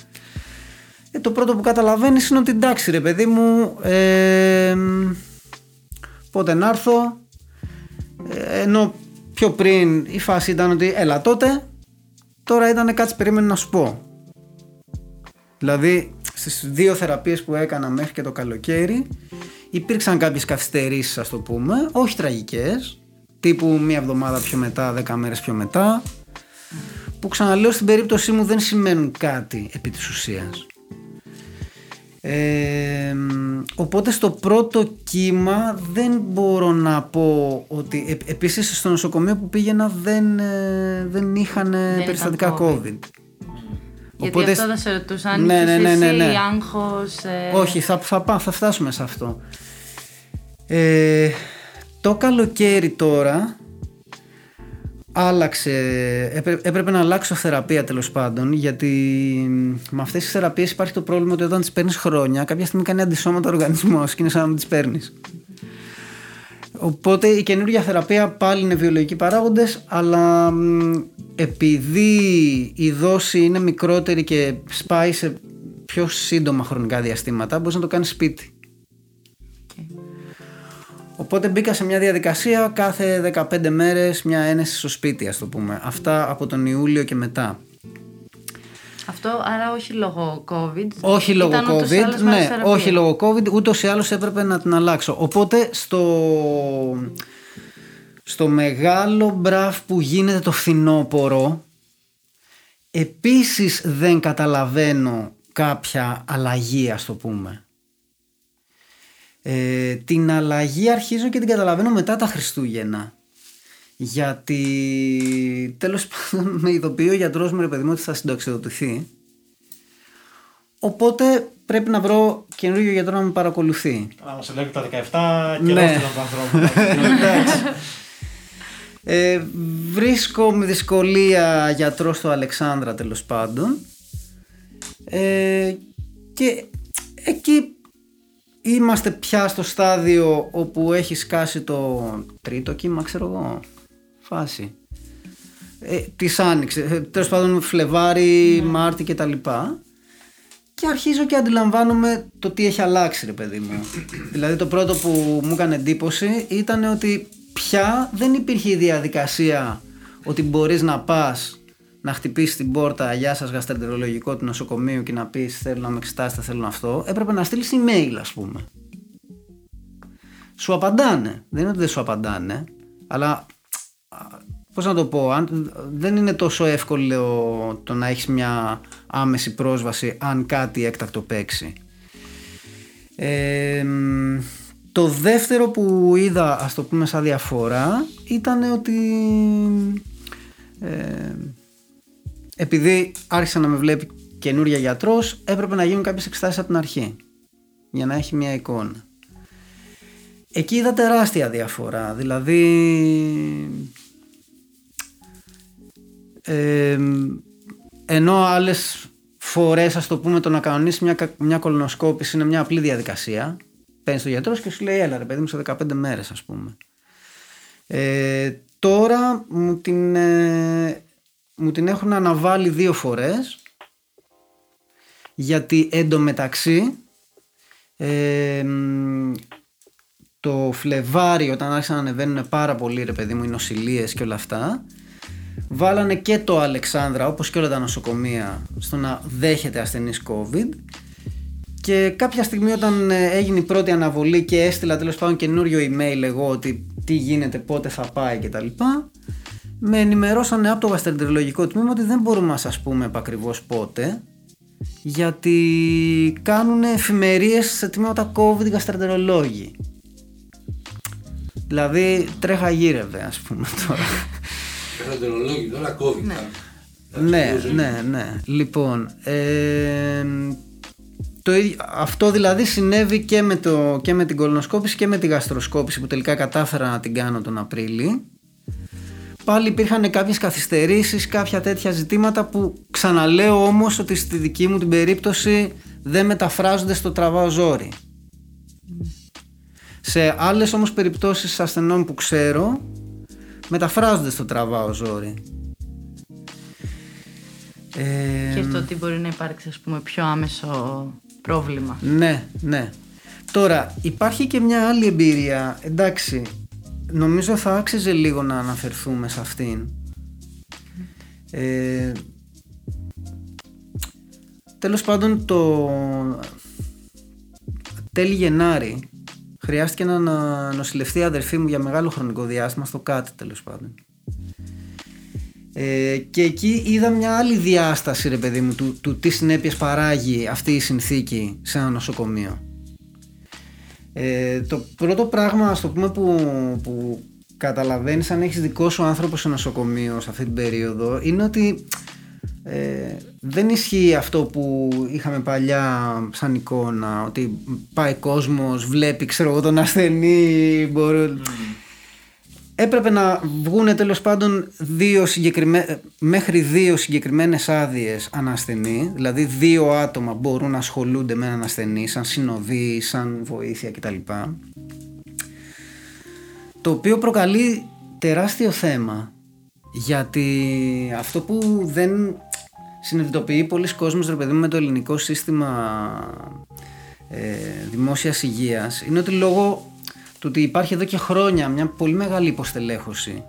Ε, το πρώτο που καταλαβαίνεις είναι ότι εντάξει, ρε παιδί μου, ε, πότε να έρθω. Ε, ενώ πιο πριν η φάση ήταν ότι έλα τότε, τώρα ήταν κάτι περίμενε να σου πω. Δηλαδή στις δύο θεραπείες που έκανα μέχρι και το καλοκαίρι υπήρξαν κάποιες καθυστερήσεις ας το πούμε, όχι τραγικές, τύπου μία εβδομάδα πιο μετά, δέκα μέρες πιο μετά, που ξαναλέω στην περίπτωσή μου δεν σημαίνουν κάτι επί της ουσίας. Ε, οπότε στο πρώτο κύμα δεν μπορώ να πω ότι ε, επίσης στο νοσοκομείο που πήγαινα δεν, ε, δεν είχαν
ήταν
περιστατικά
COVID.
COVID.
Γιατί αυτό θα σε ρωτούσα, αν
Ναι,
είχες
ναι, ναι, ναι,
εσύ
ναι.
άγχος... ε,
Όχι, θα, θα, πά- θα φτάσουμε σε αυτό. Ε, το καλοκαίρι τώρα άλλαξε, έπρε- έπρεπε να αλλάξω θεραπεία τέλος πάντων γιατί με αυτές τις θεραπείες υπάρχει το πρόβλημα ότι όταν τις παίρνεις χρόνια κάποια στιγμή κάνει αντισώματα ο οργανισμός και είναι σαν να μην τις παίρνεις. Οπότε η καινούργια θεραπεία πάλι είναι βιολογικοί παράγοντες αλλά μ, επειδή η δόση είναι μικρότερη και σπάει σε πιο σύντομα χρονικά διαστήματα μπορείς να το κάνεις σπίτι. Οπότε μπήκα σε μια διαδικασία κάθε 15 μέρες μια ένεση στο σπίτι ας το πούμε. Αυτά από τον Ιούλιο και μετά.
Αυτό άρα όχι λόγω COVID.
Όχι λόγω
Ήταν ούτως ή
COVID,
άλλως μέσα
ναι,
θεραπεία.
όχι λόγω COVID, ούτως ή άλλως έπρεπε να την αλλάξω. Οπότε στο, στο μεγάλο μπραφ που γίνεται το φθινόπωρο, επίσης δεν καταλαβαίνω κάποια αλλαγή ας το πούμε. Ε, την αλλαγή αρχίζω και την καταλαβαίνω μετά τα Χριστούγεννα. Γιατί τέλος πάντων [laughs] με ειδοποιεί ο γιατρός μου ρε παιδί μου ότι θα συνταξιδοτηθεί. Οπότε πρέπει να βρω καινούργιο γιατρό να με παρακολουθεί.
Να μας ελέγχει τα 17 και
Ναι.
ναι. του ανθρώπου. [laughs]
Εντάξει. Ε, βρίσκω με δυσκολία γιατρό στο Αλεξάνδρα τέλος πάντων ε, και εκεί είμαστε πια στο στάδιο όπου έχει σκάσει το τρίτο κύμα ξέρω εγώ φάση ε, της άνοιξε, ε, τέλος πάντων Φλεβάρι, Μάρτι και τα λοιπά. Και αρχίζω και αντιλαμβάνομαι το τι έχει αλλάξει ρε παιδί μου. δηλαδή το πρώτο που μου έκανε εντύπωση ήταν ότι πια δεν υπήρχε η διαδικασία ότι μπορείς να πας να χτυπήσεις την πόρτα Γεια σας, γαστρεντερολογικό του νοσοκομείου και να πεις Θέλω να με εξετάσετε, θέλω αυτό. Έπρεπε να στείλεις email, ας πούμε. Σου απαντάνε. Δεν είναι ότι δεν σου απαντάνε, αλλά πώς να το πω, αν, δεν είναι τόσο εύκολο το να έχεις μια άμεση πρόσβαση αν κάτι έκτακτο παίξει. Ε, το δεύτερο που είδα, ας το πούμε σαν διαφορά, ήταν ότι ε, επειδή άρχισε να με βλέπει καινούρια γιατρός, έπρεπε να γίνουν κάποιες εξετάσεις από την αρχή, για να έχει μια εικόνα. Εκεί είδα τεράστια διαφορά, δηλαδή ε, ενώ άλλες φορές ας το πούμε το να κανονίσεις μια, μια κολονοσκόπηση είναι μια απλή διαδικασία παίρνεις το γιατρό και σου λέει έλα ρε παιδί μου σε 15 μέρες ας πούμε ε, τώρα μου την, ε, μου την έχουν αναβάλει δύο φορές γιατί εντωμεταξύ ε, το Φλεβάρι όταν άρχισαν να ανεβαίνουν πάρα πολύ ρε παιδί μου οι νοσηλίες και όλα αυτά βάλανε και το Αλεξάνδρα όπως και όλα τα νοσοκομεία στο να δέχεται ασθενείς COVID και κάποια στιγμή όταν ε, έγινε η πρώτη αναβολή και έστειλα τέλος πάντων καινούριο email εγώ ότι τι γίνεται, πότε θα πάει κτλ. Με ενημερώσανε από το γαστρεντερολογικό τμήμα ότι δεν μπορούμε να σας πούμε επακριβώς πότε γιατί κάνουν εφημερίες σε τμήματα COVID γαστρεντερολόγοι. Δηλαδή τρέχα γύρευε ας πούμε [laughs] τώρα.
Γαστρεντερολόγοι τώρα COVID.
Ναι. Ναι, ναι, ναι. Λοιπόν, ε, το, αυτό δηλαδή συνέβη και με, το, και με την κολονοσκόπηση και με τη γαστροσκόπηση που τελικά κατάφερα να την κάνω τον Απρίλη. Πάλι υπήρχαν κάποιες καθυστερήσεις, κάποια τέτοια ζητήματα που ξαναλέω όμως ότι στη δική μου την περίπτωση δεν μεταφράζονται στο τραβάω ζόρι. Σε άλλες όμως περιπτώσεις ασθενών που ξέρω μεταφράζονται στο τραβάω ζόρι.
Και στο ότι μπορεί να υπάρξει ας πούμε πιο άμεσο πρόβλημα.
Ναι, ναι. Τώρα υπάρχει και μια άλλη εμπειρία, εντάξει, νομίζω θα άξιζε λίγο να αναφερθούμε σε αυτήν. Ε, τέλος πάντων το τέλη Γενάρη χρειάστηκε να νοσηλευτεί η αδερφή μου για μεγάλο χρονικό διάστημα στο κάτι τέλος πάντων. Ε, και εκεί είδα μια άλλη διάσταση ρε παιδί μου του, του τι συνέπειες παράγει αυτή η συνθήκη σε ένα νοσοκομείο. Ε, το πρώτο πράγμα ας το πούμε που, που καταλαβαίνεις αν έχεις δικό σου άνθρωπο σε νοσοκομείο σε αυτή την περίοδο είναι ότι ε, δεν ισχύει αυτό που είχαμε παλιά σαν εικόνα ότι πάει κόσμος, βλέπει ξέρω εγώ τον ασθενή μπορεί... Mm. Έπρεπε να βγουν τέλος πάντων δύο συγκεκριμέ... μέχρι δύο συγκεκριμένες άδειες ανασθενή δηλαδή δύο άτομα μπορούν να ασχολούνται με έναν ασθενή σαν συνοδοί, σαν βοήθεια κτλ. Το οποίο προκαλεί τεράστιο θέμα γιατί αυτό που δεν συνειδητοποιεί πολλοί κόσμος ρε παιδί με το ελληνικό σύστημα ε, δημόσιας υγείας είναι ότι λόγω του ότι υπάρχει εδώ και χρόνια μια πολύ μεγάλη υποστελέχωση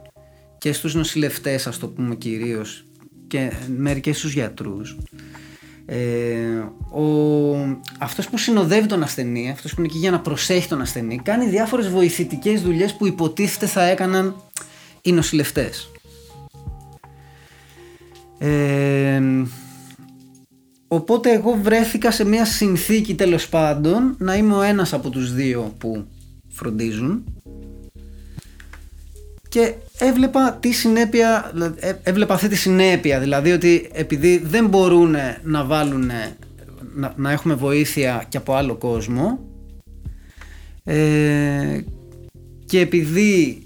και στους νοσηλευτές ας το πούμε κυρίως και μερικές στους γιατρούς. Ε, ο, αυτός που συνοδεύει τον ασθενή, αυτός που είναι εκεί για να προσέχει τον ασθενή κάνει διάφορες βοηθητικές δουλειές που υποτίθεται θα έκαναν οι νοσηλευτές. Ε, οπότε εγώ βρέθηκα σε μια συνθήκη τέλος πάντων να είμαι ο ένας από τους δύο που φροντίζουν και έβλεπα τη συνέπεια, ε, έβλεπα αυτή τη συνέπεια δηλαδή ότι επειδή δεν μπορούν να βάλουν να, να έχουμε βοήθεια και από άλλο κόσμο ε, και επειδή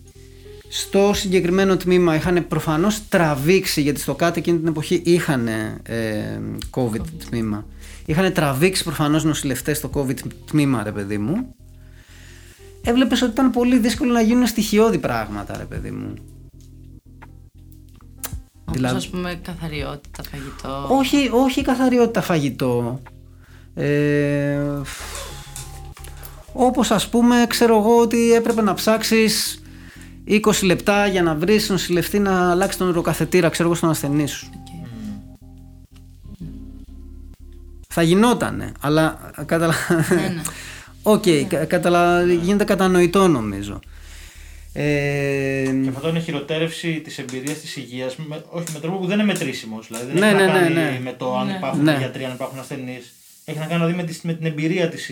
στο συγκεκριμένο τμήμα είχαν προφανώς τραβήξει, γιατί στο κάτι εκείνη την εποχή είχαν ε, COVID τμήμα. Είχαν τραβήξει προφανώς νοσηλευτές στο COVID τμήμα, ρε παιδί μου. Έβλεπες ότι ήταν πολύ δύσκολο να γίνουν στοιχειώδη πράγματα, ρε παιδί μου.
Όπως
Δηλαδή-
ας πούμε καθαριότητα, φαγητό.
Όχι, όχι καθαριότητα φαγητό. Ε, όπως ας πούμε ξέρω εγώ ότι έπρεπε να ψάξεις 20 λεπτά για να βρεις νοσηλευτή να αλλάξει τον ουροκαθετήρα ξέρω εγώ στον ασθενή σου.
Οκ.
Θα γινότανε, αλλά καταλα...
Ναι, ναι.
Οκ, κα- καταλα... γίνεται κατανοητό νομίζω. Ε,
Και αυτό είναι χειροτέρευση της εμπειρίας της υγείας, όχι με τρόπο που δεν είναι μετρήσιμος. Δηλαδή δεν
Ναι,
έχει
ναι,
να
ναι,
κάνει
ναι.
με το αν
Ναι.
υπάρχουν
Ναι.
γιατροί, αν υπάρχουν ασθενείς. Έχει να κάνει δηλαδή με, τη, με την εμπειρία της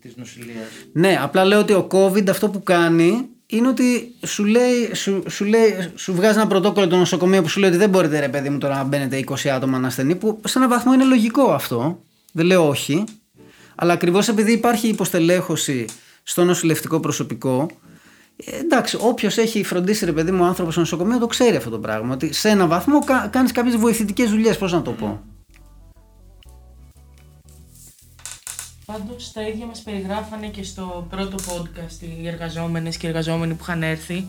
της νοσηλείας.
Ναι, απλά λέω ότι ο COVID αυτό που κάνει είναι ότι σου λέει, σου, σου, λέει, σου βγάζει ένα πρωτόκολλο το νοσοκομείο που σου λέει ότι δεν μπορείτε ρε παιδί μου τώρα να μπαίνετε 20 άτομα να ασθενή που σε έναν βαθμό είναι λογικό αυτό. Δεν λέω όχι. Αλλά ακριβώς επειδή υπάρχει υποστελέχωση στο νοσηλευτικό προσωπικό, ε, εντάξει, όποιος έχει φροντίσει ρε παιδί μου άνθρωπος στο νοσοκομείο το ξέρει αυτό το πράγμα. Ότι σε έναν βαθμό κα, κάνεις κάποιες βοηθητικές δουλειές, πώς να το πω.
Πάντως τα ίδια μας περιγράφανε και στο πρώτο podcast οι εργαζόμενες και οι εργαζόμενοι που είχαν έρθει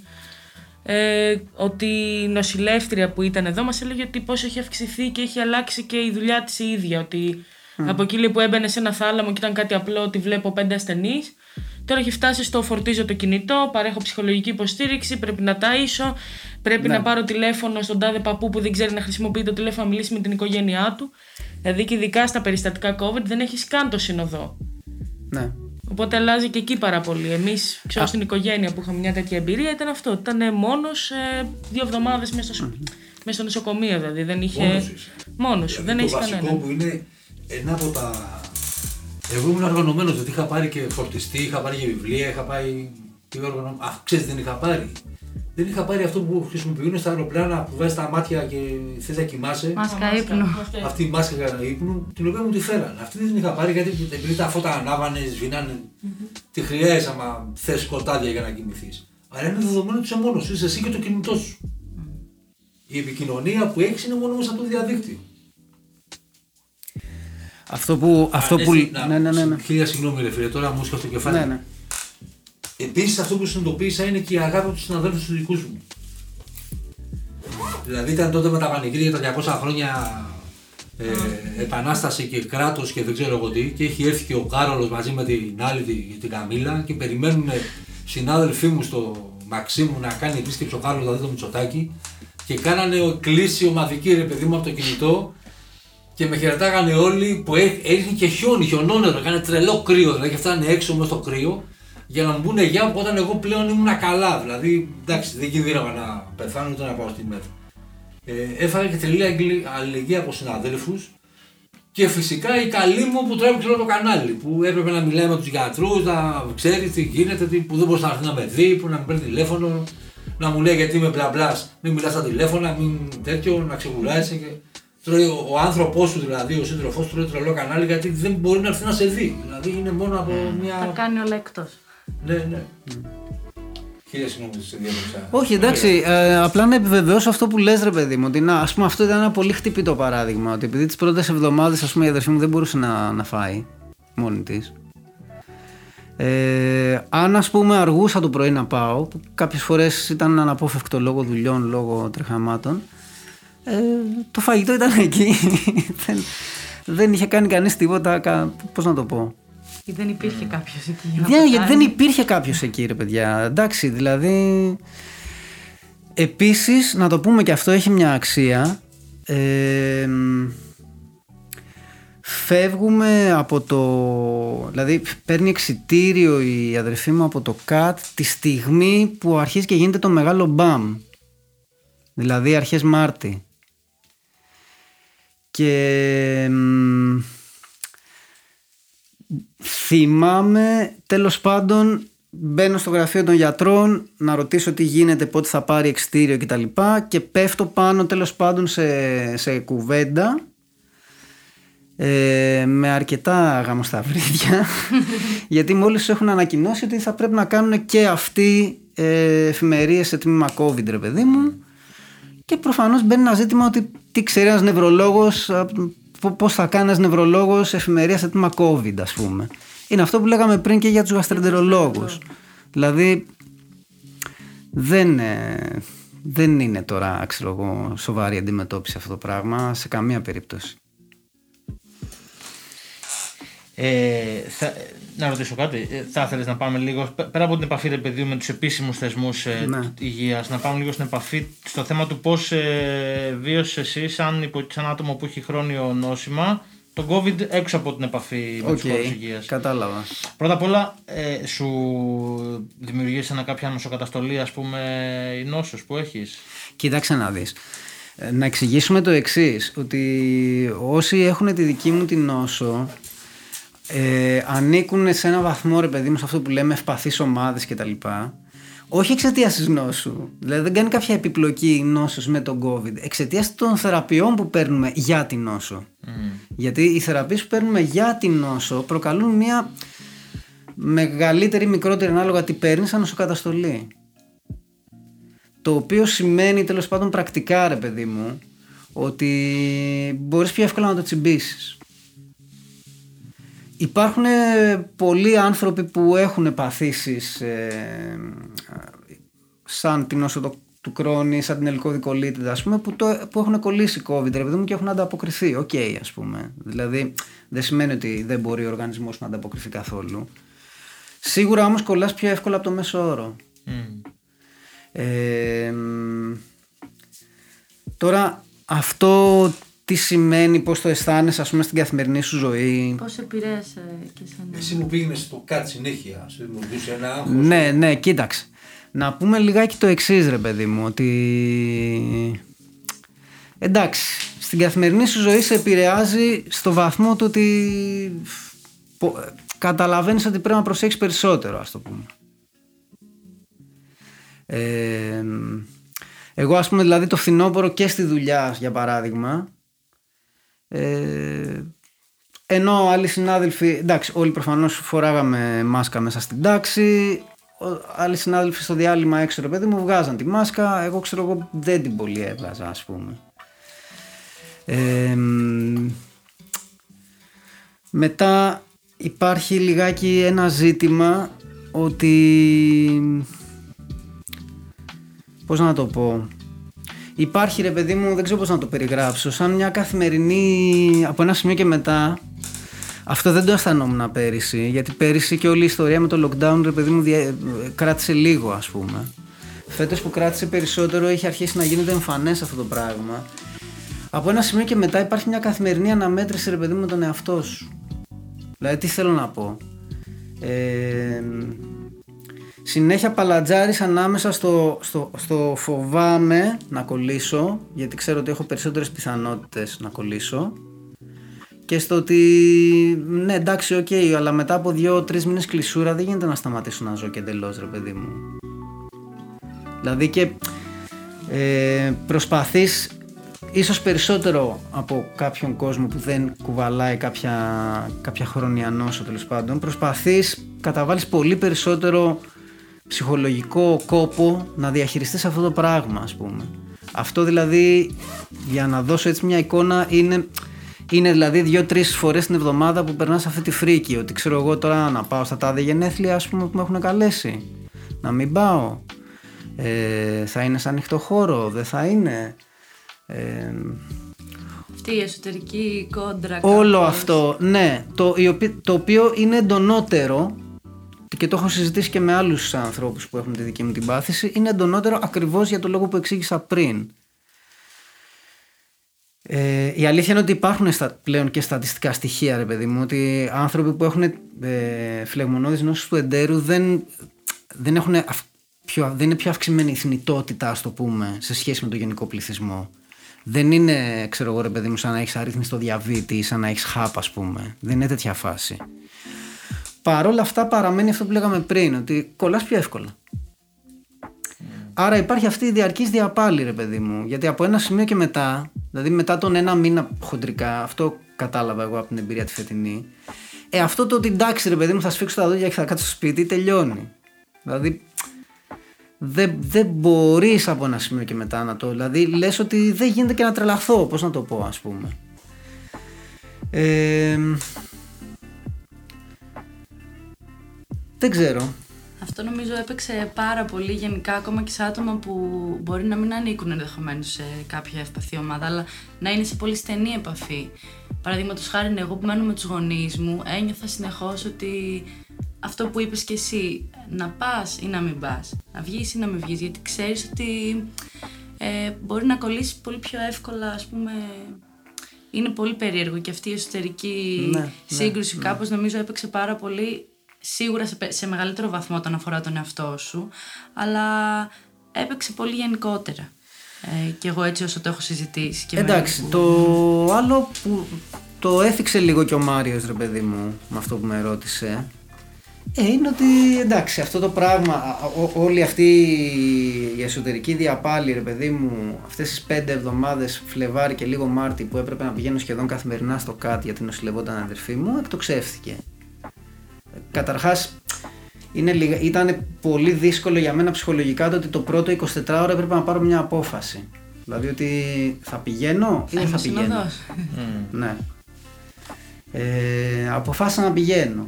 ε, ότι η νοσηλεύτρια που ήταν εδώ μας έλεγε ότι πόσο έχει αυξηθεί και έχει αλλάξει και η δουλειά της η ίδια ότι από εκεί λέει, που έμπαινε σε ένα θάλαμο και ήταν κάτι απλό ότι βλέπω πέντε ασθενείς τώρα έχει φτάσει στο φορτίζω το κινητό, παρέχω ψυχολογική υποστήριξη, πρέπει να ταΐσω, πρέπει να πάρω τηλέφωνο στον τάδε παππού που δεν ξέρει να χρησιμοποιεί το τηλέφωνο να μιλήσει με την οικογένειά του. Δηλαδή και ειδικά στα περιστατικά COVID δεν έχεις καν το συνοδό.
Ναι.
Οπότε αλλάζει και εκεί πάρα πολύ. Εμείς, ξέρω, στην οικογένεια που είχαμε μια τέτοια εμπειρία ήταν αυτό. Ήταν μόνος δύο εβδομάδες μέσα στο, μέσα στο νοσοκομείο. Δηλαδή δεν είχε.
Μόνος είσαι.
Μόνος σου.
Δηλαδή,
Δεν
το
έχεις
βασικό
κανένα.
που είναι ένα από τα. Εγώ ήμουν οργανωμένος, γιατί είχα πάρει και φορτιστή, είχα πάρει και βιβλία, είχα πάει. πήγα οργανω- Α, ξέρεις, δεν είχα πάρει. Δεν είχα πάρει αυτό που χρησιμοποιούν στα αεροπλάνα που βάζεις τα μάτια και θες να κοιμάσαι.
Μάσκα ύπνου.
Αυτή η μάσκα για ύπνου, την οποία μου τη φέρανε. Αυτή δεν την είχα πάρει γιατί επειδή τα φώτα ανάβανε, σβήνανε. Τη χρειάζεσαι άμα θες σκοτάδια για να κοιμηθείς. Αλλά είναι δεδομένο ότι είσαι μόνος σου, είσαι εσύ και το κινητό σου. Η επικοινωνία που έχεις είναι μόνο μέσα από το διαδίκτυο.
Αυτό που. Αυτό που...
Ανέστη, να-
Ναι, ναι, ναι. ναι.
Χίλια συγγνώμη, ρε φίλε, τώρα μου έρχεται στο κεφάλι.
ναι, ναι.
Επίσης, αυτό που συνειδητοποίησα είναι και η αγάπη τους συναδέλφους τους δικούς μου. Δηλαδή, ήταν τότε με τα πανηγύρια για τα 200 χρόνια ε, επανάσταση και κράτος και δεν ξέρω εγώ τι. Και έχει έρθει και ο Κάρολος μαζί με την άλλη, την, την Καμίλα, και περιμένουν συνάδελφοί μου στο Μαξίμου να κάνει επίσκεψη ο Κάρολος, δηλαδή το Μητσοτάκι. Και κάνανε κλίση ομαδική ρε παιδί μου από το κινητό και με χαιρετάγανε όλοι που έ- έριχνε και χιόνι, χιονόνερο, έκανε τρελό κρύο. Δηλαδή και φτάνε έξω μέσα στο κρύο για να μου πούνε γεια όταν εγώ πλέον ήμουν καλά. Δηλαδή εντάξει, δεν κινδύνευα να πεθάνω ούτε να πάω στη μέτρα. Ε, έφαγα και τρελή αγγλι- αλληλεγγύη από συναδέλφους και φυσικά η καλή μου που τράβηξε όλο το κανάλι. Που έπρεπε να μιλάει με τους γιατρούς, να ξέρει τι γίνεται, τι, που δεν μπορούσε να έρθει να με δει, που να με παίρνει τηλέφωνο, να μου λέει γιατί είμαι μπλα μπλας, μην μιλάς στα τηλέφωνα, μην τέτοιο, να ξεκουράσει. Και... Τρώει ο, ο άνθρωπός σου δηλαδή, ο σύντροφός του τρώει τρελό κανάλι γιατί δεν μπορεί να έρθει να σε δει. Δηλαδή είναι μόνο από
Τα
μια.
κάνει όλα εκτός.
Ναι, ναι. Χίλια συγγνώμη, σε διάβασα.
Όχι, εντάξει, ε, απλά να επιβεβαιώσω αυτό που λες ρε παιδί μου. Ότι να, ας πούμε, αυτό ήταν ένα πολύ χτυπητό παράδειγμα. Ότι επειδή τις πρώτες εβδομάδες, ας πούμε, η αδερφή μου δεν μπορούσε να, να φάει μόνη της. Ε, αν ας πούμε αργούσα το πρωί να πάω, που κάποιες φορές ήταν αναπόφευκτο λόγω δουλειών, λόγω τρεχαμάτων, ε, το φαγητό ήταν εκεί. [laughs] δεν, δεν είχε κάνει κανείς τίποτα, κα, πώς να το πω.
Ή δεν υπήρχε κάποιος εκεί. για να
Ναι,
το
γιατί δεν
κάνει;
υπήρχε κάποιος εκεί, ρε παιδιά. Εντάξει, δηλαδή. Επίσης, να το πούμε και αυτό έχει μια αξία. Ε, μ, φεύγουμε από το. Δηλαδή, παίρνει εξιτήριο η αδερφή μου από το ΚΑΤ τη στιγμή που αρχίζει και γίνεται το μεγάλο μπαμ. Δηλαδή, αρχές Μάρτη. Και. μ, Θυμάμαι τέλος πάντων μπαίνω στο γραφείο των γιατρών να ρωτήσω τι γίνεται, πότε θα πάρει εξτήριο κτλ. Και πέφτω πάνω τέλος πάντων σε, σε κουβέντα ε, με αρκετά γαμοσταυρίδια [laughs] γιατί μόλις τους έχουν ανακοινώσει ότι θα πρέπει να κάνουν και αυτοί ε, εφημερίες σε τμήμα COVID ρε παιδί μου και προφανώς μπαίνει ένα ζήτημα ότι τι ξέρει ένας νευρολόγος, α, πο- πώς θα κάνει ένας νευρολόγος εφημερία σε τμήμα COVID ας πούμε. Είναι αυτό που λέγαμε πριν και για τους γαστρεντερολόγους. Δηλαδή δεν, ε, Δεν είναι τώρα, ξέρω εγώ, σοβαρή αντιμετώπιση αυτό το πράγμα σε καμία περίπτωση.
Ε, θα, να ρωτήσω κάτι. Ε, θα ήθελες να πάμε λίγο πέρα από την επαφή ρε παιδί με τους επίσημους θεσμούς ε,
Ναι.
υγείας, να πάμε λίγο στην επαφή στο θέμα του πώς ε, βίωσες εσύ, σαν, υπο- σαν άτομο που έχει χρόνιο νόσημα, τον COVID έξω από την επαφή με
Οκ,
του χώρους υγείας.
κατάλαβα.
Πρώτα απ' όλα, ε, σου δημιουργήσει ένα κάποια ανοσοκαταστολή, ας πούμε, η νόσος που έχεις;
Κοίταξε να δεις. Ε, Να εξηγήσουμε το εξής, ότι όσοι έχουν τη δική μου την νόσο ε, ανήκουν σε ένα βαθμό ρε παιδί μου σε αυτό που λέμε ευπαθείς ομάδες κτλ. Όχι εξαιτίας της νόσου. Δηλαδή δεν κάνει κάποια επιπλοκή η νόσος με τον COVID. Εξαιτίας των θεραπειών που παίρνουμε για την νόσο. Γιατί οι θεραπείες που παίρνουμε για την νόσο προκαλούν μια μεγαλύτερη ή μικρότερη ανάλογα τι παίρνεις ανοσοκαταστολή. Το οποίο σημαίνει τέλος πάντων πρακτικά ρε παιδί μου ότι μπορείς πιο εύκολα να το τσιμπήσεις. Υπάρχουν ε, πολλοί άνθρωποι που έχουν παθήσεις ε, σαν την νόσο το- του Crohn, σαν την ελκώδη κολίτιδα ας πούμε που, το, που έχουν κολλήσει COVID ρε παιδί μου και έχουν ανταποκριθεί. Οκ ας πούμε. Δηλαδή δεν σημαίνει ότι δεν μπορεί ο οργανισμός να ανταποκριθεί καθόλου. Σίγουρα όμως κολλάς πιο εύκολα από το μέσο όρο. Ε, μ, τώρα αυτό τι σημαίνει, πώς το αισθάνεσαι ας πούμε στην καθημερινή σου ζωή;
Πώς επηρέασε και εσένα.
Εσύ μου πήγαινες στο κάτι συνέχεια, σου δημιουργούσε ένα άγχος.
Ναι, ναι, κοίταξε. Να πούμε λιγάκι το εξής, ρε παιδί μου, ότι. Εντάξει, στην καθημερινή σου ζωή σε επηρεάζει στο βαθμό του ότι πο- καταλαβαίνεις ότι πρέπει να προσέξεις περισσότερο, ας το πούμε. Ε, εγώ ας πούμε δηλαδή το φθινόπωρο και στη δουλειά για παράδειγμα ε, ενώ άλλοι συνάδελφοι, εντάξει, όλοι προφανώς φοράγαμε μάσκα μέσα στην τάξη. ο- Άλλοι συνάδελφοι στο διάλειμμα έξω, ρε παιδί μου, βγάζαν τη μάσκα. Εγώ ξέρω, εγώ δεν την πολύ έβγαζα, ας πούμε. Ε, μ, μετά υπάρχει λιγάκι ένα ζήτημα ότι... Πώς να το πω... Υπάρχει ρε παιδί μου, δεν ξέρω πώς να το περιγράψω, σαν μια καθημερινή, από ένα σημείο και μετά, αυτό δεν το αισθανόμουν πέρυσι, γιατί πέρυσι και όλη η ιστορία με το lockdown ρε παιδί μου δια- κράτησε λίγο ας πούμε. Φέτος που κράτησε περισσότερο έχει αρχίσει να γίνεται εμφανές αυτό το πράγμα. Από ένα σημείο και μετά υπάρχει μια καθημερινή αναμέτρηση ρε παιδί μου με τον εαυτό σου. Δηλαδή τι θέλω να πω. Ε, συνέχεια μπαλαντζάρεις ανάμεσα στο, στο, στο φοβάμαι να κολλήσω γιατί ξέρω ότι έχω περισσότερες πιθανότητες να κολλήσω. Και στο ότι ναι εντάξει οκ αλλά μετά από δύο-τρεις μήνες κλεισούρα δεν γίνεται να σταματήσω να ζω και εντελώς ρε παιδί μου. Δηλαδή και ε, προσπαθείς ίσως περισσότερο από κάποιον κόσμο που δεν κουβαλάει κάποια, κάποια χρόνια νόσο τέλος πάντων προσπαθείς, καταβάλεις πολύ περισσότερο ψυχολογικό κόπο να διαχειριστείς αυτό το πράγμα ας πούμε αυτό δηλαδή για να δώσω έτσι μια εικόνα είναι είναι δηλαδή δύο-τρεις φορές την εβδομάδα που περνάς αυτή τη φρίκη ότι ξέρω εγώ τώρα να πάω στα τάδε γενέθλια ας πούμε που με έχουν καλέσει να μην πάω ε, θα είναι σε ανοιχτό χώρο δεν θα είναι ε,
Αυτή η εσωτερική κόντρα.
Όλο
κάπως.
αυτό, ναι, το, η οπή- το οποίο είναι εντονότερο και το έχω συζητήσει και με άλλους ανθρώπους που έχουν τη δική μου την πάθηση, είναι εντονότερο ακριβώς για το λόγο που εξήγησα πριν. Ε, η αλήθεια είναι ότι υπάρχουν στα, πλέον και στατιστικά στοιχεία, ρε παιδί μου, ότι άνθρωποι που έχουν ε, φλεγμονώδεις νόσους του εντέρου δεν, δεν, έχουν αυ- πιο, δεν είναι πιο αυξημένη η θνητότητα, ας το πούμε, σε σχέση με το γενικό πληθυσμό. Δεν είναι, ξέρω εγώ, ρε παιδί μου, σαν να έχεις αρρύθμιση στο διαβήτη ή σαν να έχεις χάπ, ας πούμε. Δεν είναι τέτοια φάση. Παρ' όλα αυτά παραμένει αυτό που λέγαμε πριν, ότι κολλάς πιο εύκολα. Άρα υπάρχει αυτή η διαρκής διαπάλη, ρε παιδί μου. Γιατί από ένα σημείο και μετά, δηλαδή μετά τον ένα μήνα χοντρικά, αυτό κατάλαβα εγώ από την εμπειρία τη φετινή. Ε, αυτό το ότι εντάξει, ρε παιδί μου, θα σφίξω τα δόντια και θα κάτσω στο σπίτι, τελειώνει. Δηλαδή, δεν, δεν μπορείς από ένα σημείο και μετά να το. Δηλαδή, λες ότι δεν γίνεται και να τρελαθώ. Πώς να το πω, ας πούμε. Ε, δεν ξέρω.
Αυτό νομίζω έπαιξε πάρα πολύ γενικά ακόμα και σε άτομα που μπορεί να μην ανήκουν ενδεχομένως σε κάποια ευπαθή ομάδα, αλλά να είναι σε πολύ στενή επαφή. Παραδείγματος χάρη, εγώ που μένω με τους γονείς μου, ένιωθα συνεχώς ότι αυτό που είπες και εσύ, να πας ή να μην πας, να βγεις ή να μην βγεις, γιατί ξέρεις ότι ε, μπορεί να κολλήσεις πολύ πιο εύκολα, ας πούμε, είναι πολύ περίεργο και αυτή η εσωτερική
Ναι, ναι,
σύγκρουση κάπως νομίζω έπαιξε πάρα πολύ σίγουρα σε, πε- σε μεγαλύτερο βαθμό όταν αφορά τον εαυτό σου αλλά έπαιξε πολύ γενικότερα ε, και εγώ έτσι όσο το έχω συζητήσει και με-
Εντάξει,
που-
το άλλο που το έθιξε λίγο και ο Μάριος ρε παιδί μου με αυτό που με ρώτησε ε, είναι ότι εντάξει αυτό το πράγμα, α, α, ό- όλη αυτή η εσωτερική διαπάλη ρε παιδί μου αυτές τις πέντε εβδομάδες Φλεβάρι και λίγο Μάρτι που έπρεπε να πηγαίνω σχεδόν καθημερινά στο ΚΑΤ γιατί νοσηλευόταν αδερφή μου εκτοξεύθηκε. Καταρχάς είναι λίγα, ήταν πολύ δύσκολο για μένα ψυχολογικά το ότι το πρώτο 24 ώρα έπρεπε να πάρω μια απόφαση. Δηλαδή ότι θα πηγαίνω ή δεν θα
Είμαι
πηγαίνω.
συνοδός.
Ναι. Ε, αποφάσισα να πηγαίνω.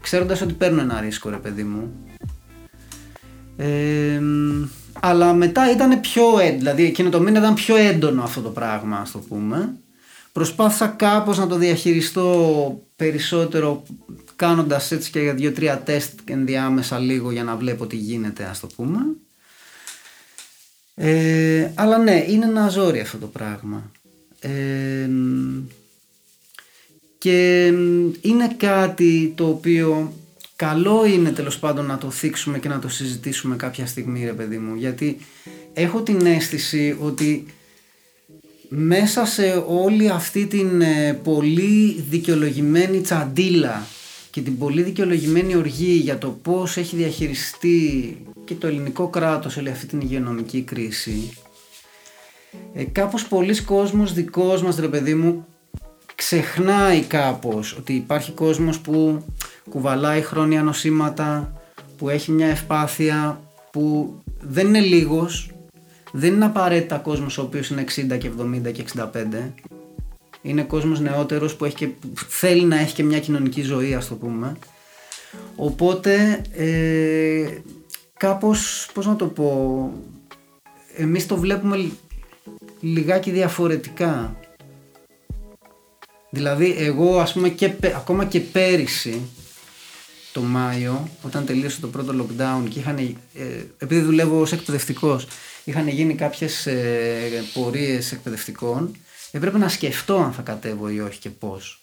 Ξέροντας ότι παίρνω ένα ρίσκο ρε παιδί μου. Ε, μ, αλλά μετά ήταν πιο έντονο, δηλαδή εκείνο το μήνα ήταν πιο έντονο αυτό το πράγμα ας το πούμε. Προσπάθησα κάπως να το διαχειριστώ περισσότερο κάνοντας έτσι και για δύο-τρία τεστ ενδιάμεσα λίγο για να βλέπω τι γίνεται ας το πούμε. Ε, αλλά ναι, είναι ένα ζόρι αυτό το πράγμα. Ε, μ, και μ, είναι κάτι το οποίο καλό είναι τέλος πάντων να το θίξουμε και να το συζητήσουμε κάποια στιγμή ρε παιδί μου γιατί έχω την αίσθηση ότι μέσα σε όλη αυτή την ε, πολύ δικαιολογημένη τσαντίλα και την πολύ δικαιολογημένη οργή για το πώς έχει διαχειριστεί και το ελληνικό κράτος όλη αυτή την υγειονομική κρίση ε, κάπως πολλοί κόσμος δικός μας ρε παιδί μου ξεχνάει κάπως ότι υπάρχει κόσμος που κουβαλάει χρόνια νοσήματα που έχει μια ευπάθεια που δεν είναι λίγος δεν είναι απαραίτητα κόσμος ο οποίος είναι 60 και 70 και 65 είναι κόσμος νεότερος που έχει και, θέλει να έχει και μια κοινωνική ζωή ας το πούμε. Οπότε ε, κάπως πώς να το πω εμείς το βλέπουμε λι- λιγάκι διαφορετικά. Δηλαδή εγώ ας πούμε και, πε- ακόμα και πέρυσι το Μάιο όταν τελείωσε το πρώτο lockdown και είχαν, ε, επειδή δουλεύω ως εκπαιδευτικός είχαν γίνει κάποιες ε, πορείες εκπαιδευτικών. Έπρεπε να σκεφτώ αν θα κατέβω ή όχι και πώς.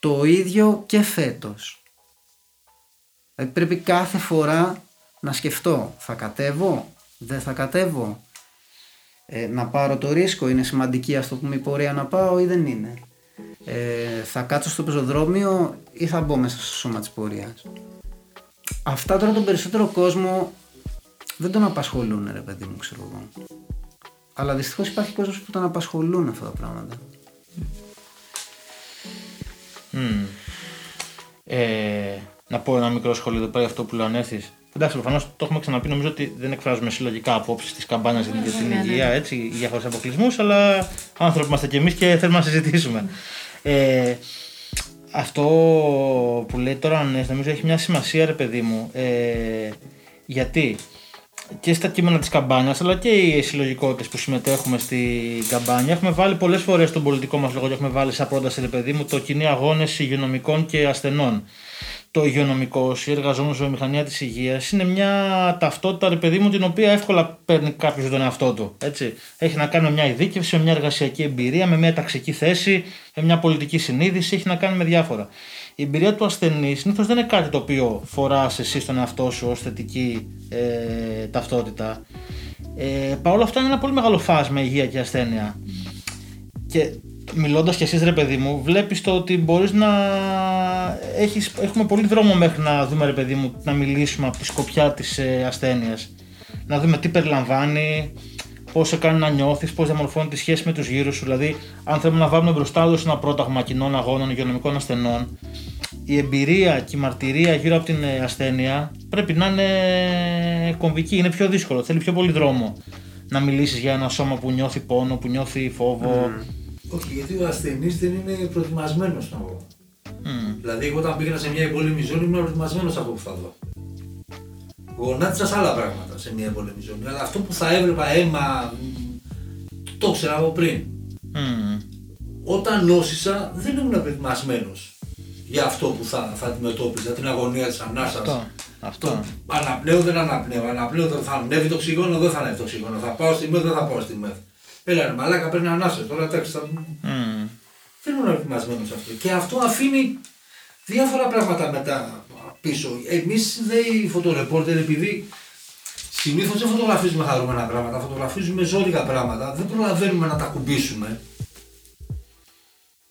Το ίδιο και φέτος. Δηλαδή πρέπει κάθε φορά να σκεφτώ θα κατέβω, δεν θα κατέβω. Ε, να πάρω το ρίσκο, είναι σημαντική ας το πούμε η πορεία να πάω ή δεν είναι. Ε, θα κάτσω στο πεζοδρόμιο ή θα μπω μέσα στο σώμα της πορείας. Αυτά τώρα τον περισσότερο κόσμο δεν τον απασχολούν ρε παιδί μου ξέρω εγώ αλλά δυστυχώς υπάρχει κόσμος που τον απασχολούν αυτά τα πράγματα
Μμμ. Ε, να πω ένα μικρό σχόλιο εδώ πέρα για αυτό που λέω ανέφερες. Εντάξει, προφανώς το έχουμε ξαναπεί. Νομίζω ότι δεν εκφράζουμε συλλογικά απόψεις τη καμπάνα για την- για την
ναι, ναι.
υγεία, έτσι, για διάφορους αποκλεισμούς, αλλά άνθρωποι είμαστε κι εμείς και θέλουμε να συζητήσουμε. Ε, αυτό που λέει τώρα ο Ανές, νομίζω έχει μια σημασία, ρε παιδί μου. Ε, γιατί; Και στα κείμενα της καμπάνιας αλλά και οι συλλογικότητες που συμμετέχουμε στην καμπάνια έχουμε βάλει πολλές φορές τον πολιτικό μας λόγο και έχουμε βάλει σαν πρόταση ρε παιδί μου το κοινή αγώνες υγειονομικών και ασθενών. Το υγειονομικό, η εργαζόμενος βιομηχανία της υγείας είναι μια ταυτότητα, ρε παιδί μου, την οποία εύκολα παίρνει κάποιος για τον εαυτό του. Έτσι. Έχει να κάνει με μια ειδίκευση, με μια εργασιακή εμπειρία, με μια ταξική θέση, με μια πολιτική συνείδηση, έχει να κάνει με διάφορα. Η εμπειρία του ασθενή συνήθως δεν είναι κάτι το οποίο φοράς εσύ στον εαυτό σου ως θετική ε, ταυτότητα. Ε, Παρ' όλα αυτά είναι ένα πολύ μεγάλο φάσμα υγεία και ασθένεια. Και μιλώντας κι εσύ, ρε παιδί μου, βλέπεις το ότι μπορείς να. Έχεις, έχουμε πολύ δρόμο μέχρι να δούμε, ρε παιδί μου, να μιλήσουμε από τη σκοπιά της ε, ασθένειας. Να δούμε τι περιλαμβάνει, πώς σε κάνει να νιώθεις, πώς διαμορφώνει τη σχέση με τους γύρω σου. Δηλαδή, αν θέλουμε να βάλουμε μπροστά του ένα πρόταγμα κοινών αγώνων υγειονομικών ασθενών, η εμπειρία και η μαρτυρία γύρω από την ε, ασθένεια πρέπει να είναι κομβική, είναι πιο δύσκολο, θέλει πιο πολύ δρόμο να μιλήσεις για ένα σώμα που νιώθει πόνο, που νιώθει φόβο.
Όχι, γιατί ο ασθενής δεν είναι προετοιμασμένος να πω. Δηλαδή, εγώ όταν πήγαινα σε μια εμπόλεμη ζώνη ήμουν προετοιμασμένος από που θα δω. Γονάτισα σε άλλα πράγματα σε μια εμπόλεμη ζώνη. Αλλά αυτό που θα έβλεπα αίμα, το ήξερα από πριν.
Μμμ.
Όταν νόσησα, δεν ήμουν προετοιμασμένο για αυτό που θα, θα αντιμετώπιζα, την αγωνία της ανάσας.
Αυτό. Αυτό.
Αναπνέω, δεν αναπνέω. Αναπνέω, δεν θα ανέβει το οξυγόνο, δεν θα ανέβει το οξυγόνο. Θα πάω στη μεθ, δεν θα πάω στη μεθ. Έλα, ρε, μαλάκα παίρνει ανάσα. Τώρα εντάξει, θα...
Μμμ.
δεν ήμουν προετοιμασμένο σε αυτό. Και αυτό αφήνει διάφορα πράγματα μετά πίσω. Εμείς οι φωτορεπόρτερ, επειδή συνήθως δεν φωτογραφίζουμε χαρούμενα πράγματα, φωτογραφίζουμε ζώρικα πράγματα, δεν προλαβαίνουμε να τα κουμπίσουμε.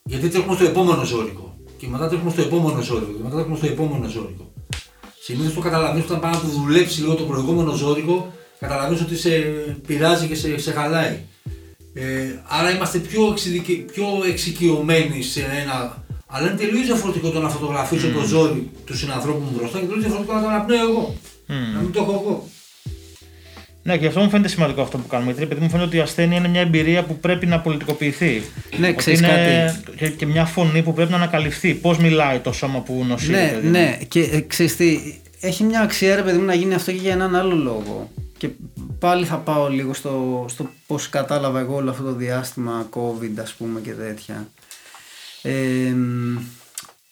Γιατί τρέχουμε στο επόμενο ζώρικο. Και μετά τρέχουμε στο επόμενο ζώρικο. Και μετά τρέχουμε στο επόμενο ζώρικο. Συνήθως το καταλαβαίνεις όταν πάει να του δουλέψει λίγο το προηγούμενο ζώρικο, καταλαβαίνεις ότι σε πειράζει και σε, σε χαλάει. Ε, άρα είμαστε πιο, εξειδικε... πιο εξοικειωμένοι σε ένα. Αλλά είναι τελείως διαφορετικό το να φωτογραφίσω το ζόρι του συνανθρώπου μου μπροστά και τελείως διαφορετικό να το αναπνέω εγώ. Να μην το έχω εγώ.
Ναι, και αυτό μου φαίνεται σημαντικό αυτό που κάνουμε. Γιατί επειδή μου φαίνεται ότι η ασθένεια είναι μια εμπειρία που πρέπει να πολιτικοποιηθεί.
Ναι,
Ότι
ξέρεις
είναι Και, και μια φωνή που πρέπει να ανακαλυφθεί. Πώς μιλάει το σώμα που νοσεί.
Ναι,
παιδί μου.
ναι. Και ε, ξέρεις τι, έχει μια αξία ρε παιδί μου να γίνει αυτό και για έναν άλλο λόγο. Και πάλι θα πάω λίγο στο, στο πώς κατάλαβα εγώ όλο αυτό το διάστημα COVID ας πούμε και τέτοια. Ε, μ,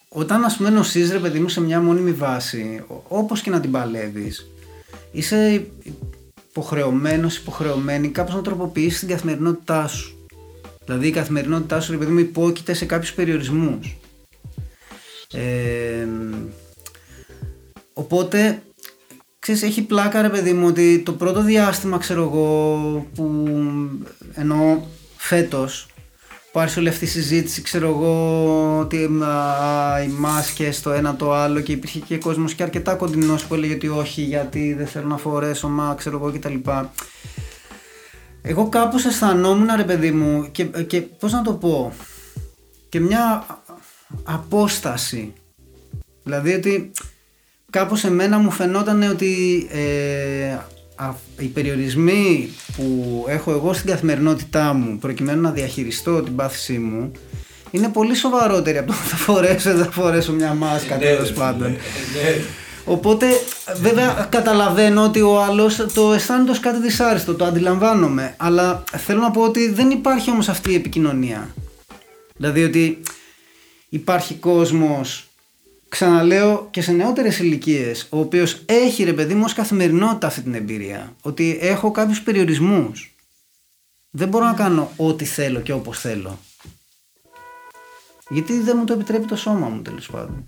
όταν ας πούμε νοσείς ρε παιδί μου σε μια μόνιμη βάση, ο- όπως και να την παλεύεις, είσαι υποχρεωμένος, υποχρεωμένη κάπως να τροποποιήσεις την καθημερινότητά σου. Δηλαδή η καθημερινότητά σου ρε παιδί μου υπόκειται σε κάποιους περιορισμούς. Ε, οπότε, ξέρεις, έχει πλάκα ρε παιδί μου ότι το πρώτο διάστημα, ξέρω εγώ, που εννοώ φέτος, που άρχισε όλη αυτή η συζήτηση, ξέρω εγώ, ότι α, οι μάσκες το ένα το άλλο και υπήρχε και κόσμος και αρκετά κοντινός που έλεγε ότι όχι γιατί δεν θέλω να φορέσω, μα ξέρω εγώ κτλ. Εγώ κάπως αισθανόμουν ρε παιδί μου και, και πώς να το πω και μια απόσταση δηλαδή ότι κάπως εμένα μου φαινόταν ότι ε, α- οι περιορισμοί που έχω εγώ στην καθημερινότητά μου προκειμένου να διαχειριστώ την πάθησή μου είναι πολύ σοβαρότεροι από το να θα φορέσω ή δεν θα φορέσω μια μάσκα
Ναι,
τέλος
ρε,
πάντων.
ναι, ναι.
Οπότε, βέβαια, καταλαβαίνω ότι ο άλλος το αισθάνεται ως κάτι δυσάρεστο, το αντιλαμβάνομαι. Αλλά θέλω να πω ότι δεν υπάρχει όμως αυτή η επικοινωνία. Δηλαδή ότι υπάρχει κόσμος, ξαναλέω και σε νεότερες ηλικίες, ο οποίος έχει ρε παιδί μου ως καθημερινότητα αυτή την εμπειρία. Ότι έχω κάποιους περιορισμούς. Δεν μπορώ να κάνω ό,τι θέλω και όπως θέλω. Γιατί δεν μου το επιτρέπει το σώμα μου τέλος πάντων.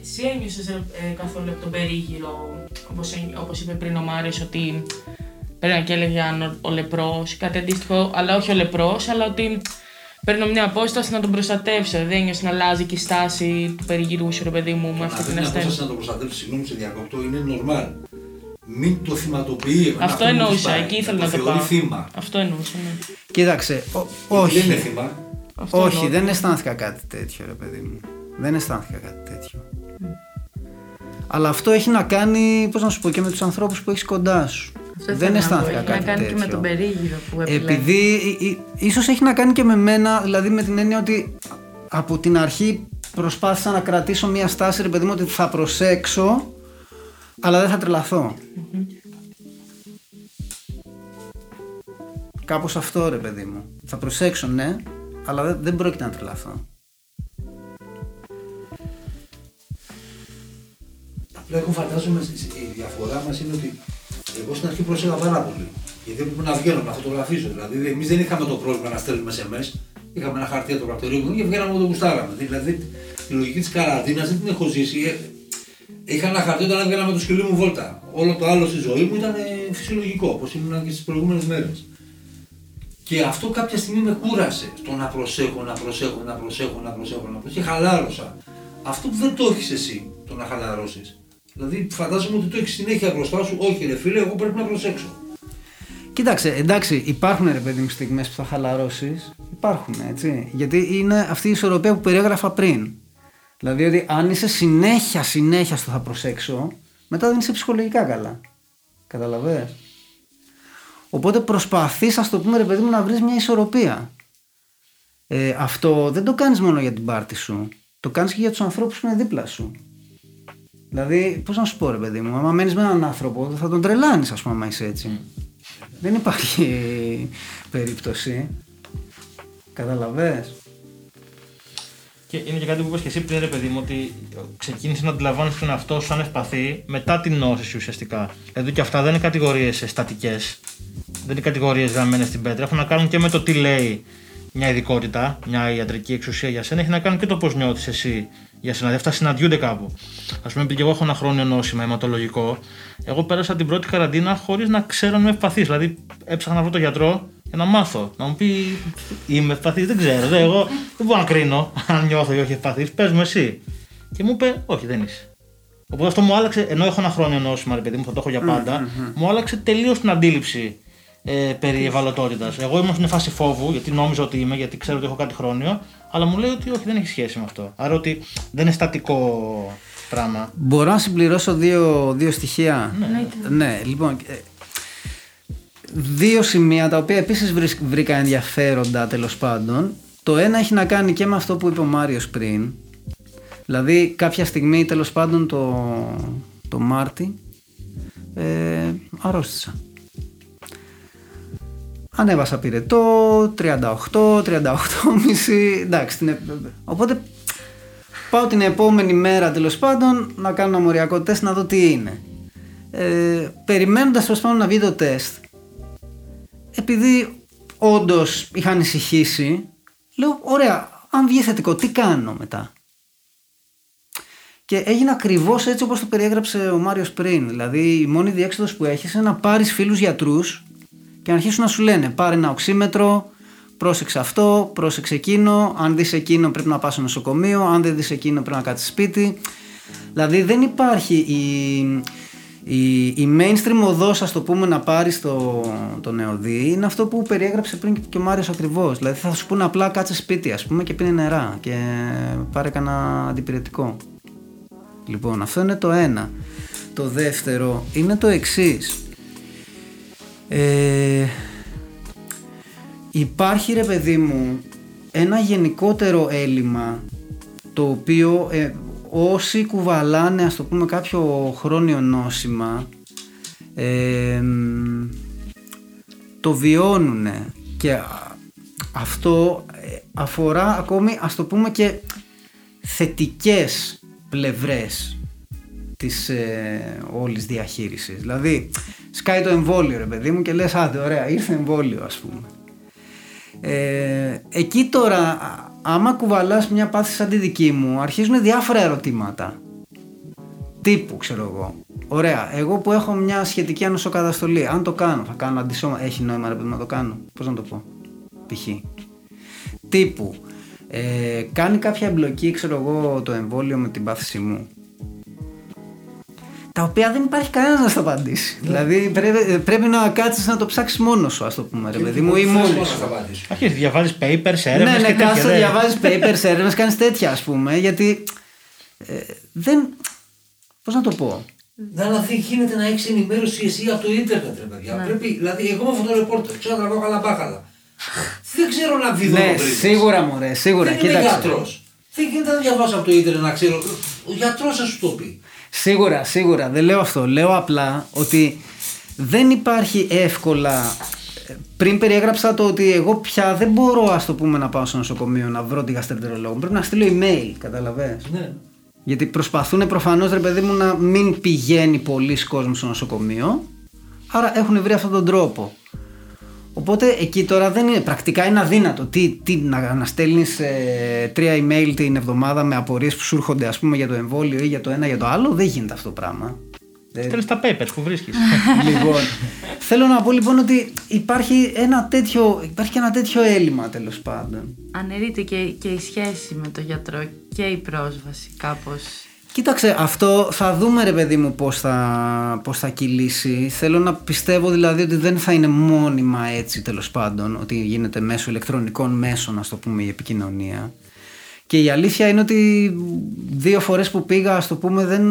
Εσύ ένιωσες ε, ε, καθόλου από τον περίγυρο, όπως, έ- όπως είπε πριν ο Μάριος, ότι πέραν και έλεγε αν ο, ο λεπρός, κάτι αντίστοιχο, αλλά όχι ο λεπρός, αλλά ότι παίρνω μια απόσταση να τον προστατεύσω. Δεν ένιωσε να αλλάζει και η στάση του περιγυρού σου, ρε παιδί μου, με αυτή
Να
την
δίνει
ασθένεια.
απόσταση να το προστατεύσει, συγγνώμη σε διακόπτω, είναι normal. Μην το θυματοποιεί. εμένα
Αυτό
μου
εννοούσα,
χτυπάει.
εκεί ήθελα
το
να το
θεωρεί
πάω.
θύμα.
Αυτό εννοούσα, ναι.
Κοίταξε, ο-
Δεν
όχι.
είναι θύμα.
Αυτό
Όχι,
εννοώ.
δεν αισθάνθηκα κάτι τέτοιο, ρε παιδί μου. Δεν αισθάνθηκα κάτι τέτοιο. Αλλά αυτό έχει να κάνει, πώς να σου πω, και με τους ανθρώπους που έχεις κοντά σου.
Αυτό
δεν
ήθελα να πω,
αισθάνθηκα
έχει
κάτι
να κάνει
τέτοιο.
και με τον περίγυρο που επιλέγει.
Επειδή εί- εί- ίσως έχει να κάνει και με μένα, δηλαδή με την έννοια ότι από την αρχή προσπάθησα να κρατήσω μια στάση, ρε παιδί μου, ότι θα προσέξω, αλλά δεν θα τρελαθώ. Κάπως αυτό ρε παιδί μου. Θα προσέξω ναι, αλλά δεν, δεν πρόκειται να τρελαθώ.
Απλά εγώ φαντάζομαι η διαφορά μας είναι ότι εγώ στην αρχή πρόσεχα πάρα πολύ. Γιατί έπρεπε να βγαίνω, να φωτογραφίζω. Δηλαδή, εμείς δεν είχαμε το πρόβλημα να στέλνουμε SMS. Είχαμε ένα χαρτί από το πρακτορείο και βγαίναμε όταν το γουστάραμε. Δηλαδή, η λογική της καραντίνας δεν την έχω ζήσει. Ε, Είχα ένα χαρτί όταν έβγαινα με το σκυλί μου βόλτα. Όλο το άλλο στη ζωή μου ήταν ε, φυσιολογικό, όπως ήμουν και στις προηγούμενες μέρες. Και αυτό κάποια στιγμή με κούρασε. Το να προσέχω, να προσέχω, να προσέχω, να προσέχω, να προσέχω. Και χαλάρωσα. Αυτό που δεν το έχεις εσύ, το να χαλαρώσεις. Δηλαδή, φαντάζομαι ότι το έχεις συνέχεια μπροστά σου. Όχι, ρε φίλε, εγώ πρέπει να προσέξω.
Κοίταξε, εντάξει, υπάρχουν ρε παιδί μου στιγμές που θα χαλαρώσεις. Υπάρχουν, έτσι. Γιατί είναι αυτή η ισορροπία που περιέγραφα πριν. Δηλαδή ότι αν είσαι συνέχεια, συνέχεια στο θα προσέξω, μετά δεν είσαι ψυχολογικά καλά. Καταλαβες; Οπότε προσπαθείς, ας το πούμε ρε παιδί μου, να βρεις μια ισορροπία. Ε, αυτό δεν το κάνεις μόνο για την πάρτη σου. Το κάνεις και για τους ανθρώπους που είναι δίπλα σου. Δηλαδή, πώς να σου πω ρε παιδί μου, άμα μένεις με έναν άνθρωπο θα τον τρελάνεις ας πούμε άμα είσαι έτσι. Δεν υπάρχει περίπτωση. Καταλαβες;
Και είναι και κάτι που είπες και εσύ πριν, ρε παιδί μου, ότι ξεκίνησε να αντιλαμβάνεις τον εαυτό σου σαν ευπαθή μετά την νόση ουσιαστικά. Δηλαδή και αυτά δεν είναι κατηγορίες στατικές. Δεν είναι κατηγορίες γραμμένες στην πέτρα. Έχουν να κάνουν και με το τι λέει μια ειδικότητα, μια ιατρική εξουσία για σένα. Έχει να κάνει και το πώς νιώθεις εσύ για σένα. Αυτά συναντιούνται κάπου. Α πούμε, επειδή εγώ έχω ένα χρόνιο νόσημα αιματολογικό, εγώ πέρασα την πρώτη καραντίνα χωρίς να ξέρω αν είμαι ευπαθής. Δηλαδή, έψαχνα να βρω τον γιατρό για να μάθω. Να μου πει Είμαι ευπαθής, δεν ξέρω. Δεν, εγώ δεν μπορώ να κρίνω αν νιώθω ή όχι ευπαθής. Πες μου εσύ. Και μου είπε Όχι, δεν είσαι. Οπότε αυτό μου άλλαξε, ενώ έχω ένα χρόνιο νόσημα, ρε παιδί μου, θα το έχω για παντα μου άλλαξε τελείως την αντίληψη ε, περί ευαλωτότητας. Εγώ ήμουν στην φάση φόβου, γιατί νόμιζα ότι είμαι, γιατί ξέρω ότι έχω κάτι χρόνιο, αλλά μου λέει ότι όχι, δεν έχει σχέση με αυτό. Άρα ότι δεν είναι στατικό πράγμα.
Μπορώ να συμπληρώσω δύο, δύο στοιχεία;
Ναι.
Ναι, λοιπόν. ε, Δύο σημεία τα οποία επίσης βρίσ- βρήκα ενδιαφέροντα τέλος πάντων. Το ένα έχει να κάνει και με αυτό που είπε ο Μάριος πριν. Δηλαδή κάποια στιγμή τέλος πάντων το, το Μάρτι ε, αρρώστησα. Ανέβασα πυρετό, 38, 38,5, εντάξει. την επ- Οπότε πάω την επόμενη μέρα τέλος πάντων να κάνω ένα μοριακό τεστ να δω τι είναι. Ε, περιμένοντας τέλος πάντων να βγει το τεστ, επειδή όντως είχα ανησυχήσει, λέω: Ωραία, αν βγει θετικό, τι κάνω μετά; Και έγινε ακριβώς έτσι όπως το περιέγραψε ο Μάριος πριν. Δηλαδή, η μόνη διέξοδος που έχεις είναι να πάρεις φίλους γιατρούς και να αρχίσουν να σου λένε: Πάρε ένα οξύμετρο, πρόσεξε αυτό, πρόσεξε εκείνο. Αν δεις εκείνο, πρέπει να πας στο νοσοκομείο. Αν δεν δεις εκείνο, πρέπει να κάτσεις σπίτι. Δηλαδή, δεν υπάρχει η, η, η mainstream οδός ας το πούμε να πάρεις το, το νεοδί είναι αυτό που περιέγραψε πριν και ο Μάριος ακριβώς δηλαδή θα σου πούνε απλά κάτσε σπίτι ας πούμε και πίνει νερά και πάρε κανένα αντιπηρετικό λοιπόν αυτό είναι το ένα το δεύτερο είναι το εξής ε, υπάρχει ρε παιδί μου ένα γενικότερο έλλειμμα το οποίο ε, όσοι κουβαλάνε ας το πούμε κάποιο χρόνιο νόσημα ε, μ, το βιώνουν και α- αυτό ε, αφορά ακόμη ας το πούμε και θετικές πλευρές της ε, όλης διαχείρισης δηλαδή σκάει το εμβόλιο ρε παιδί μου και λες άντε ωραία ήρθε εμβόλιο ας πούμε ε, εκεί τώρα, α- άμα κουβαλάς μια πάθη σαν τη δική μου, αρχίζουν διάφορα ερωτήματα. Τύπου, ξέρω εγώ. Ωραία, εγώ που έχω μια σχετική ανοσοκαταστολή, αν το κάνω, θα κάνω αντισώμα. Έχει νόημα ρε παιδί μου, να το κάνω. Πώς να το πω. Π.χ. Τύπου, ε, κάνει κάποια εμπλοκή, ξέρω εγώ, το εμβόλιο με την πάθηση μου. Τα οποία δεν υπάρχει κανένας να στα απαντήσει. Δηλαδή πρέπει, πρέπει να κάτσεις να το ψάξεις μόνος σου, ας το πούμε, ρε παιδί μου, ή μόνη
Πώς
σου.
θα απαντήσω.
Αρχίζει, διαβάζεις papers, έρευνες
Ναι, ναι,
και τέτοια.
κάτσε,
δεν-
διαβάζεις [laughs] papers, έρευνες, κάνεις τέτοια ας πούμε. Γιατί ε, δεν. Πώς να το πω.
Δεν αλλά δεν γίνεται να έχεις ενημέρωση εσύ από το ίντερνετ, ρε παιδιά. Πρέπει, δηλαδή, εγώ είμαι φωτορεπόρτερ, ξέρω να τραβάω καλά μπάχαλα. δεν ξέρω να βιδώ
ναι, σίγουρα μωρέ, σίγουρα.
Δεν είμαι
Κοίταξε.
γιατρός. Δεν γίνεται να διαβάσω από το ίντερνετ να ξέρω. Ο γιατρός θα σου το πει.
Σίγουρα, σίγουρα. Δεν λέω αυτό. Λέω απλά ότι δεν υπάρχει εύκολα. ε, Πριν περιέγραψα το ότι εγώ πια δεν μπορώ, ας το πούμε, να πάω στο νοσοκομείο να βρω τη γαστρεντερολόγο. Πρέπει να στείλω email, καταλαβες;
Ναι.
Γιατί προσπαθούν προφανώς, ρε παιδί μου, να μην πηγαίνει πολλοί κόσμος στο νοσοκομείο. Άρα έχουν βρει αυτόν τον τρόπο. Οπότε εκεί τώρα δεν είναι, πρακτικά είναι αδύνατο. Τι, τι, να, να στέλνεις τρία email την εβδομάδα με απορίες που σου έρχονται ας πούμε, για το εμβόλιο ή για το ένα ή για το άλλο. Δεν γίνεται αυτό το πράγμα. Δεν-
Στέλνεις τα papers που βρίσκεις. [laughs]
λοιπόν, θέλω να πω λοιπόν ότι υπάρχει, ένα τέτοιο, υπάρχει και ένα τέτοιο έλλειμμα τέλος πάντων.
Αναιρείται και, και η σχέση με τον γιατρό και η πρόσβαση κάπως.
Κοίταξε, αυτό θα δούμε ρε παιδί μου πώς θα, πώς θα κυλήσει. Θέλω να πιστεύω δηλαδή ότι δεν θα είναι μόνιμα έτσι τέλος πάντων, ότι γίνεται μέσω ηλεκτρονικών μέσων, ας το πούμε, η επικοινωνία. Και η αλήθεια είναι ότι δύο φορές που πήγα, ας το πούμε, δεν,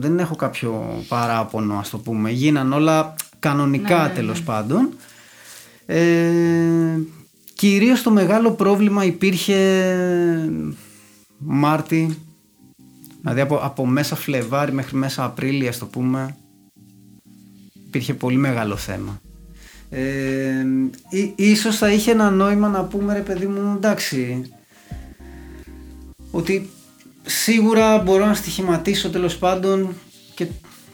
δεν έχω κάποιο παράπονο, ας το πούμε. Γίναν όλα κανονικά τέλος πάντων. Ε, κυρίως το μεγάλο πρόβλημα υπήρχε Μάρτι, δηλαδή από, από μέσα Φλεβάρι μέχρι μέσα Απρίλη ας το πούμε, υπήρχε πολύ μεγάλο θέμα. Ε, ίσως θα είχε ένα νόημα να πούμε ρε παιδί μου εντάξει ότι σίγουρα μπορώ να στοιχηματίσω τέλος πάντων και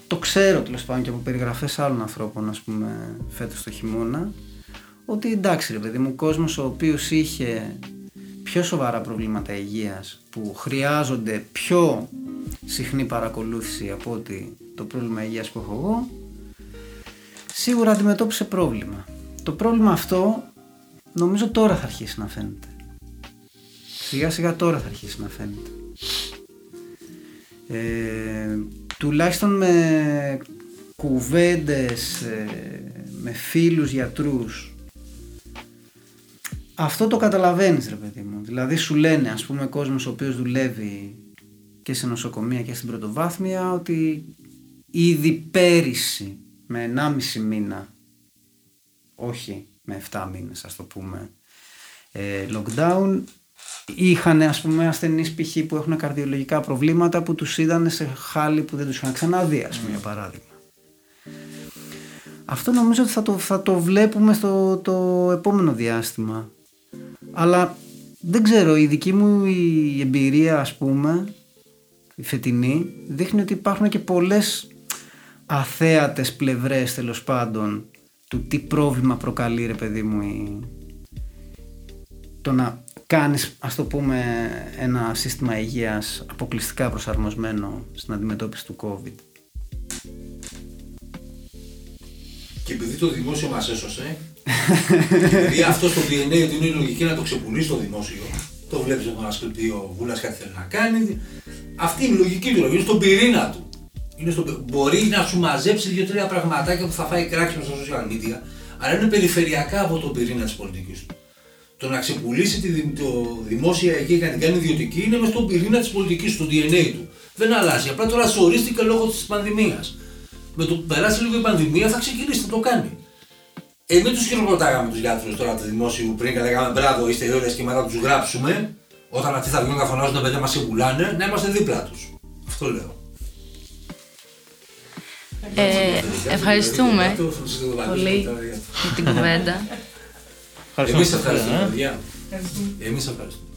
το ξέρω τέλος πάντων και από περιγραφές άλλων ανθρώπων ας πούμε φέτος το χειμώνα ότι εντάξει ρε παιδί μου, ο κόσμος ο οποίος είχε πιο σοβαρά προβλήματα υγείας που χρειάζονται πιο συχνή παρακολούθηση από ότι το πρόβλημα υγείας που έχω εγώ σίγουρα αντιμετώπισε πρόβλημα. Το πρόβλημα αυτό νομίζω τώρα θα αρχίσει να φαίνεται. Σιγά σιγά τώρα θα αρχίσει να φαίνεται. Ε, τουλάχιστον με κουβέντες, ε, με φίλους γιατρούς αυτό το καταλαβαίνεις ρε παιδί μου. Δηλαδή σου λένε ας πούμε κόσμος ο οποίος δουλεύει και σε νοσοκομεία και στην πρωτοβάθμια ότι ήδη πέρυσι με 1,5 μήνα όχι με 7 μήνες ας το πούμε ε, lockdown είχαν ας πούμε ασθενείς π.χ. που έχουν καρδιολογικά προβλήματα που τους είδαν σε χάλι που δεν τους είχαν ξαναδεί ας πούμε για παράδειγμα. Αυτό νομίζω ότι θα το, θα το βλέπουμε στο το επόμενο διάστημα. Αλλά δεν ξέρω, η δική μου η εμπειρία ας πούμε, η φετινή, δείχνει ότι υπάρχουν και πολλές αθέατες πλευρές τέλος πάντων του τι πρόβλημα προκαλεί ρε παιδί μου η... το να κάνεις ας το πούμε ένα σύστημα υγείας αποκλειστικά προσαρμοσμένο στην αντιμετώπιση του COVID.
Και επειδή το δημόσιο μας έσωσε, επειδή αυτός στο DNA ότι είναι λογική να το ξεπουλήσει το δημόσιο, το βλέπεις από ένας σκεπτεί ο Βούλας κάτι θέλει να κάνει. Αυτή είναι η λογική του, είναι στον πυρήνα του. Είναι στο... Μπορεί να σου μαζέψει δύο-τρία πραγματάκια που θα φάει κράξιμο στα social media, αλλά είναι περιφερειακά από τον πυρήνα της πολιτικής του. Το να ξεπουλήσει τη το δημόσια εκεί και να την κάνει ιδιωτική είναι μες στον πυρήνα της πολιτικής, στο DNA του. Δεν αλλάζει. Απλά τώρα σωρίστηκε λόγω της πανδημίας. Με το που περάσει λίγο η πανδημία θα ξεκινήσει, να το κάνει. Εμεί τους χειροκροτάγαμε τους γιατρούς τώρα τους δημόσιους πριν και λέγαμε μπράβο, είστε ήρωε και μετά τους γράψουμε. Όταν αυτοί θα βγουν να φωνάζουν τα παιδιά μας συμβουλάνε, να είμαστε δίπλα τους. Αυτό λέω.
Ε, ευχαριστούμε πολύ για την κουβέντα.
Εμείς ευχαριστούμε, παιδιά. Εμείς ευχαριστούμε.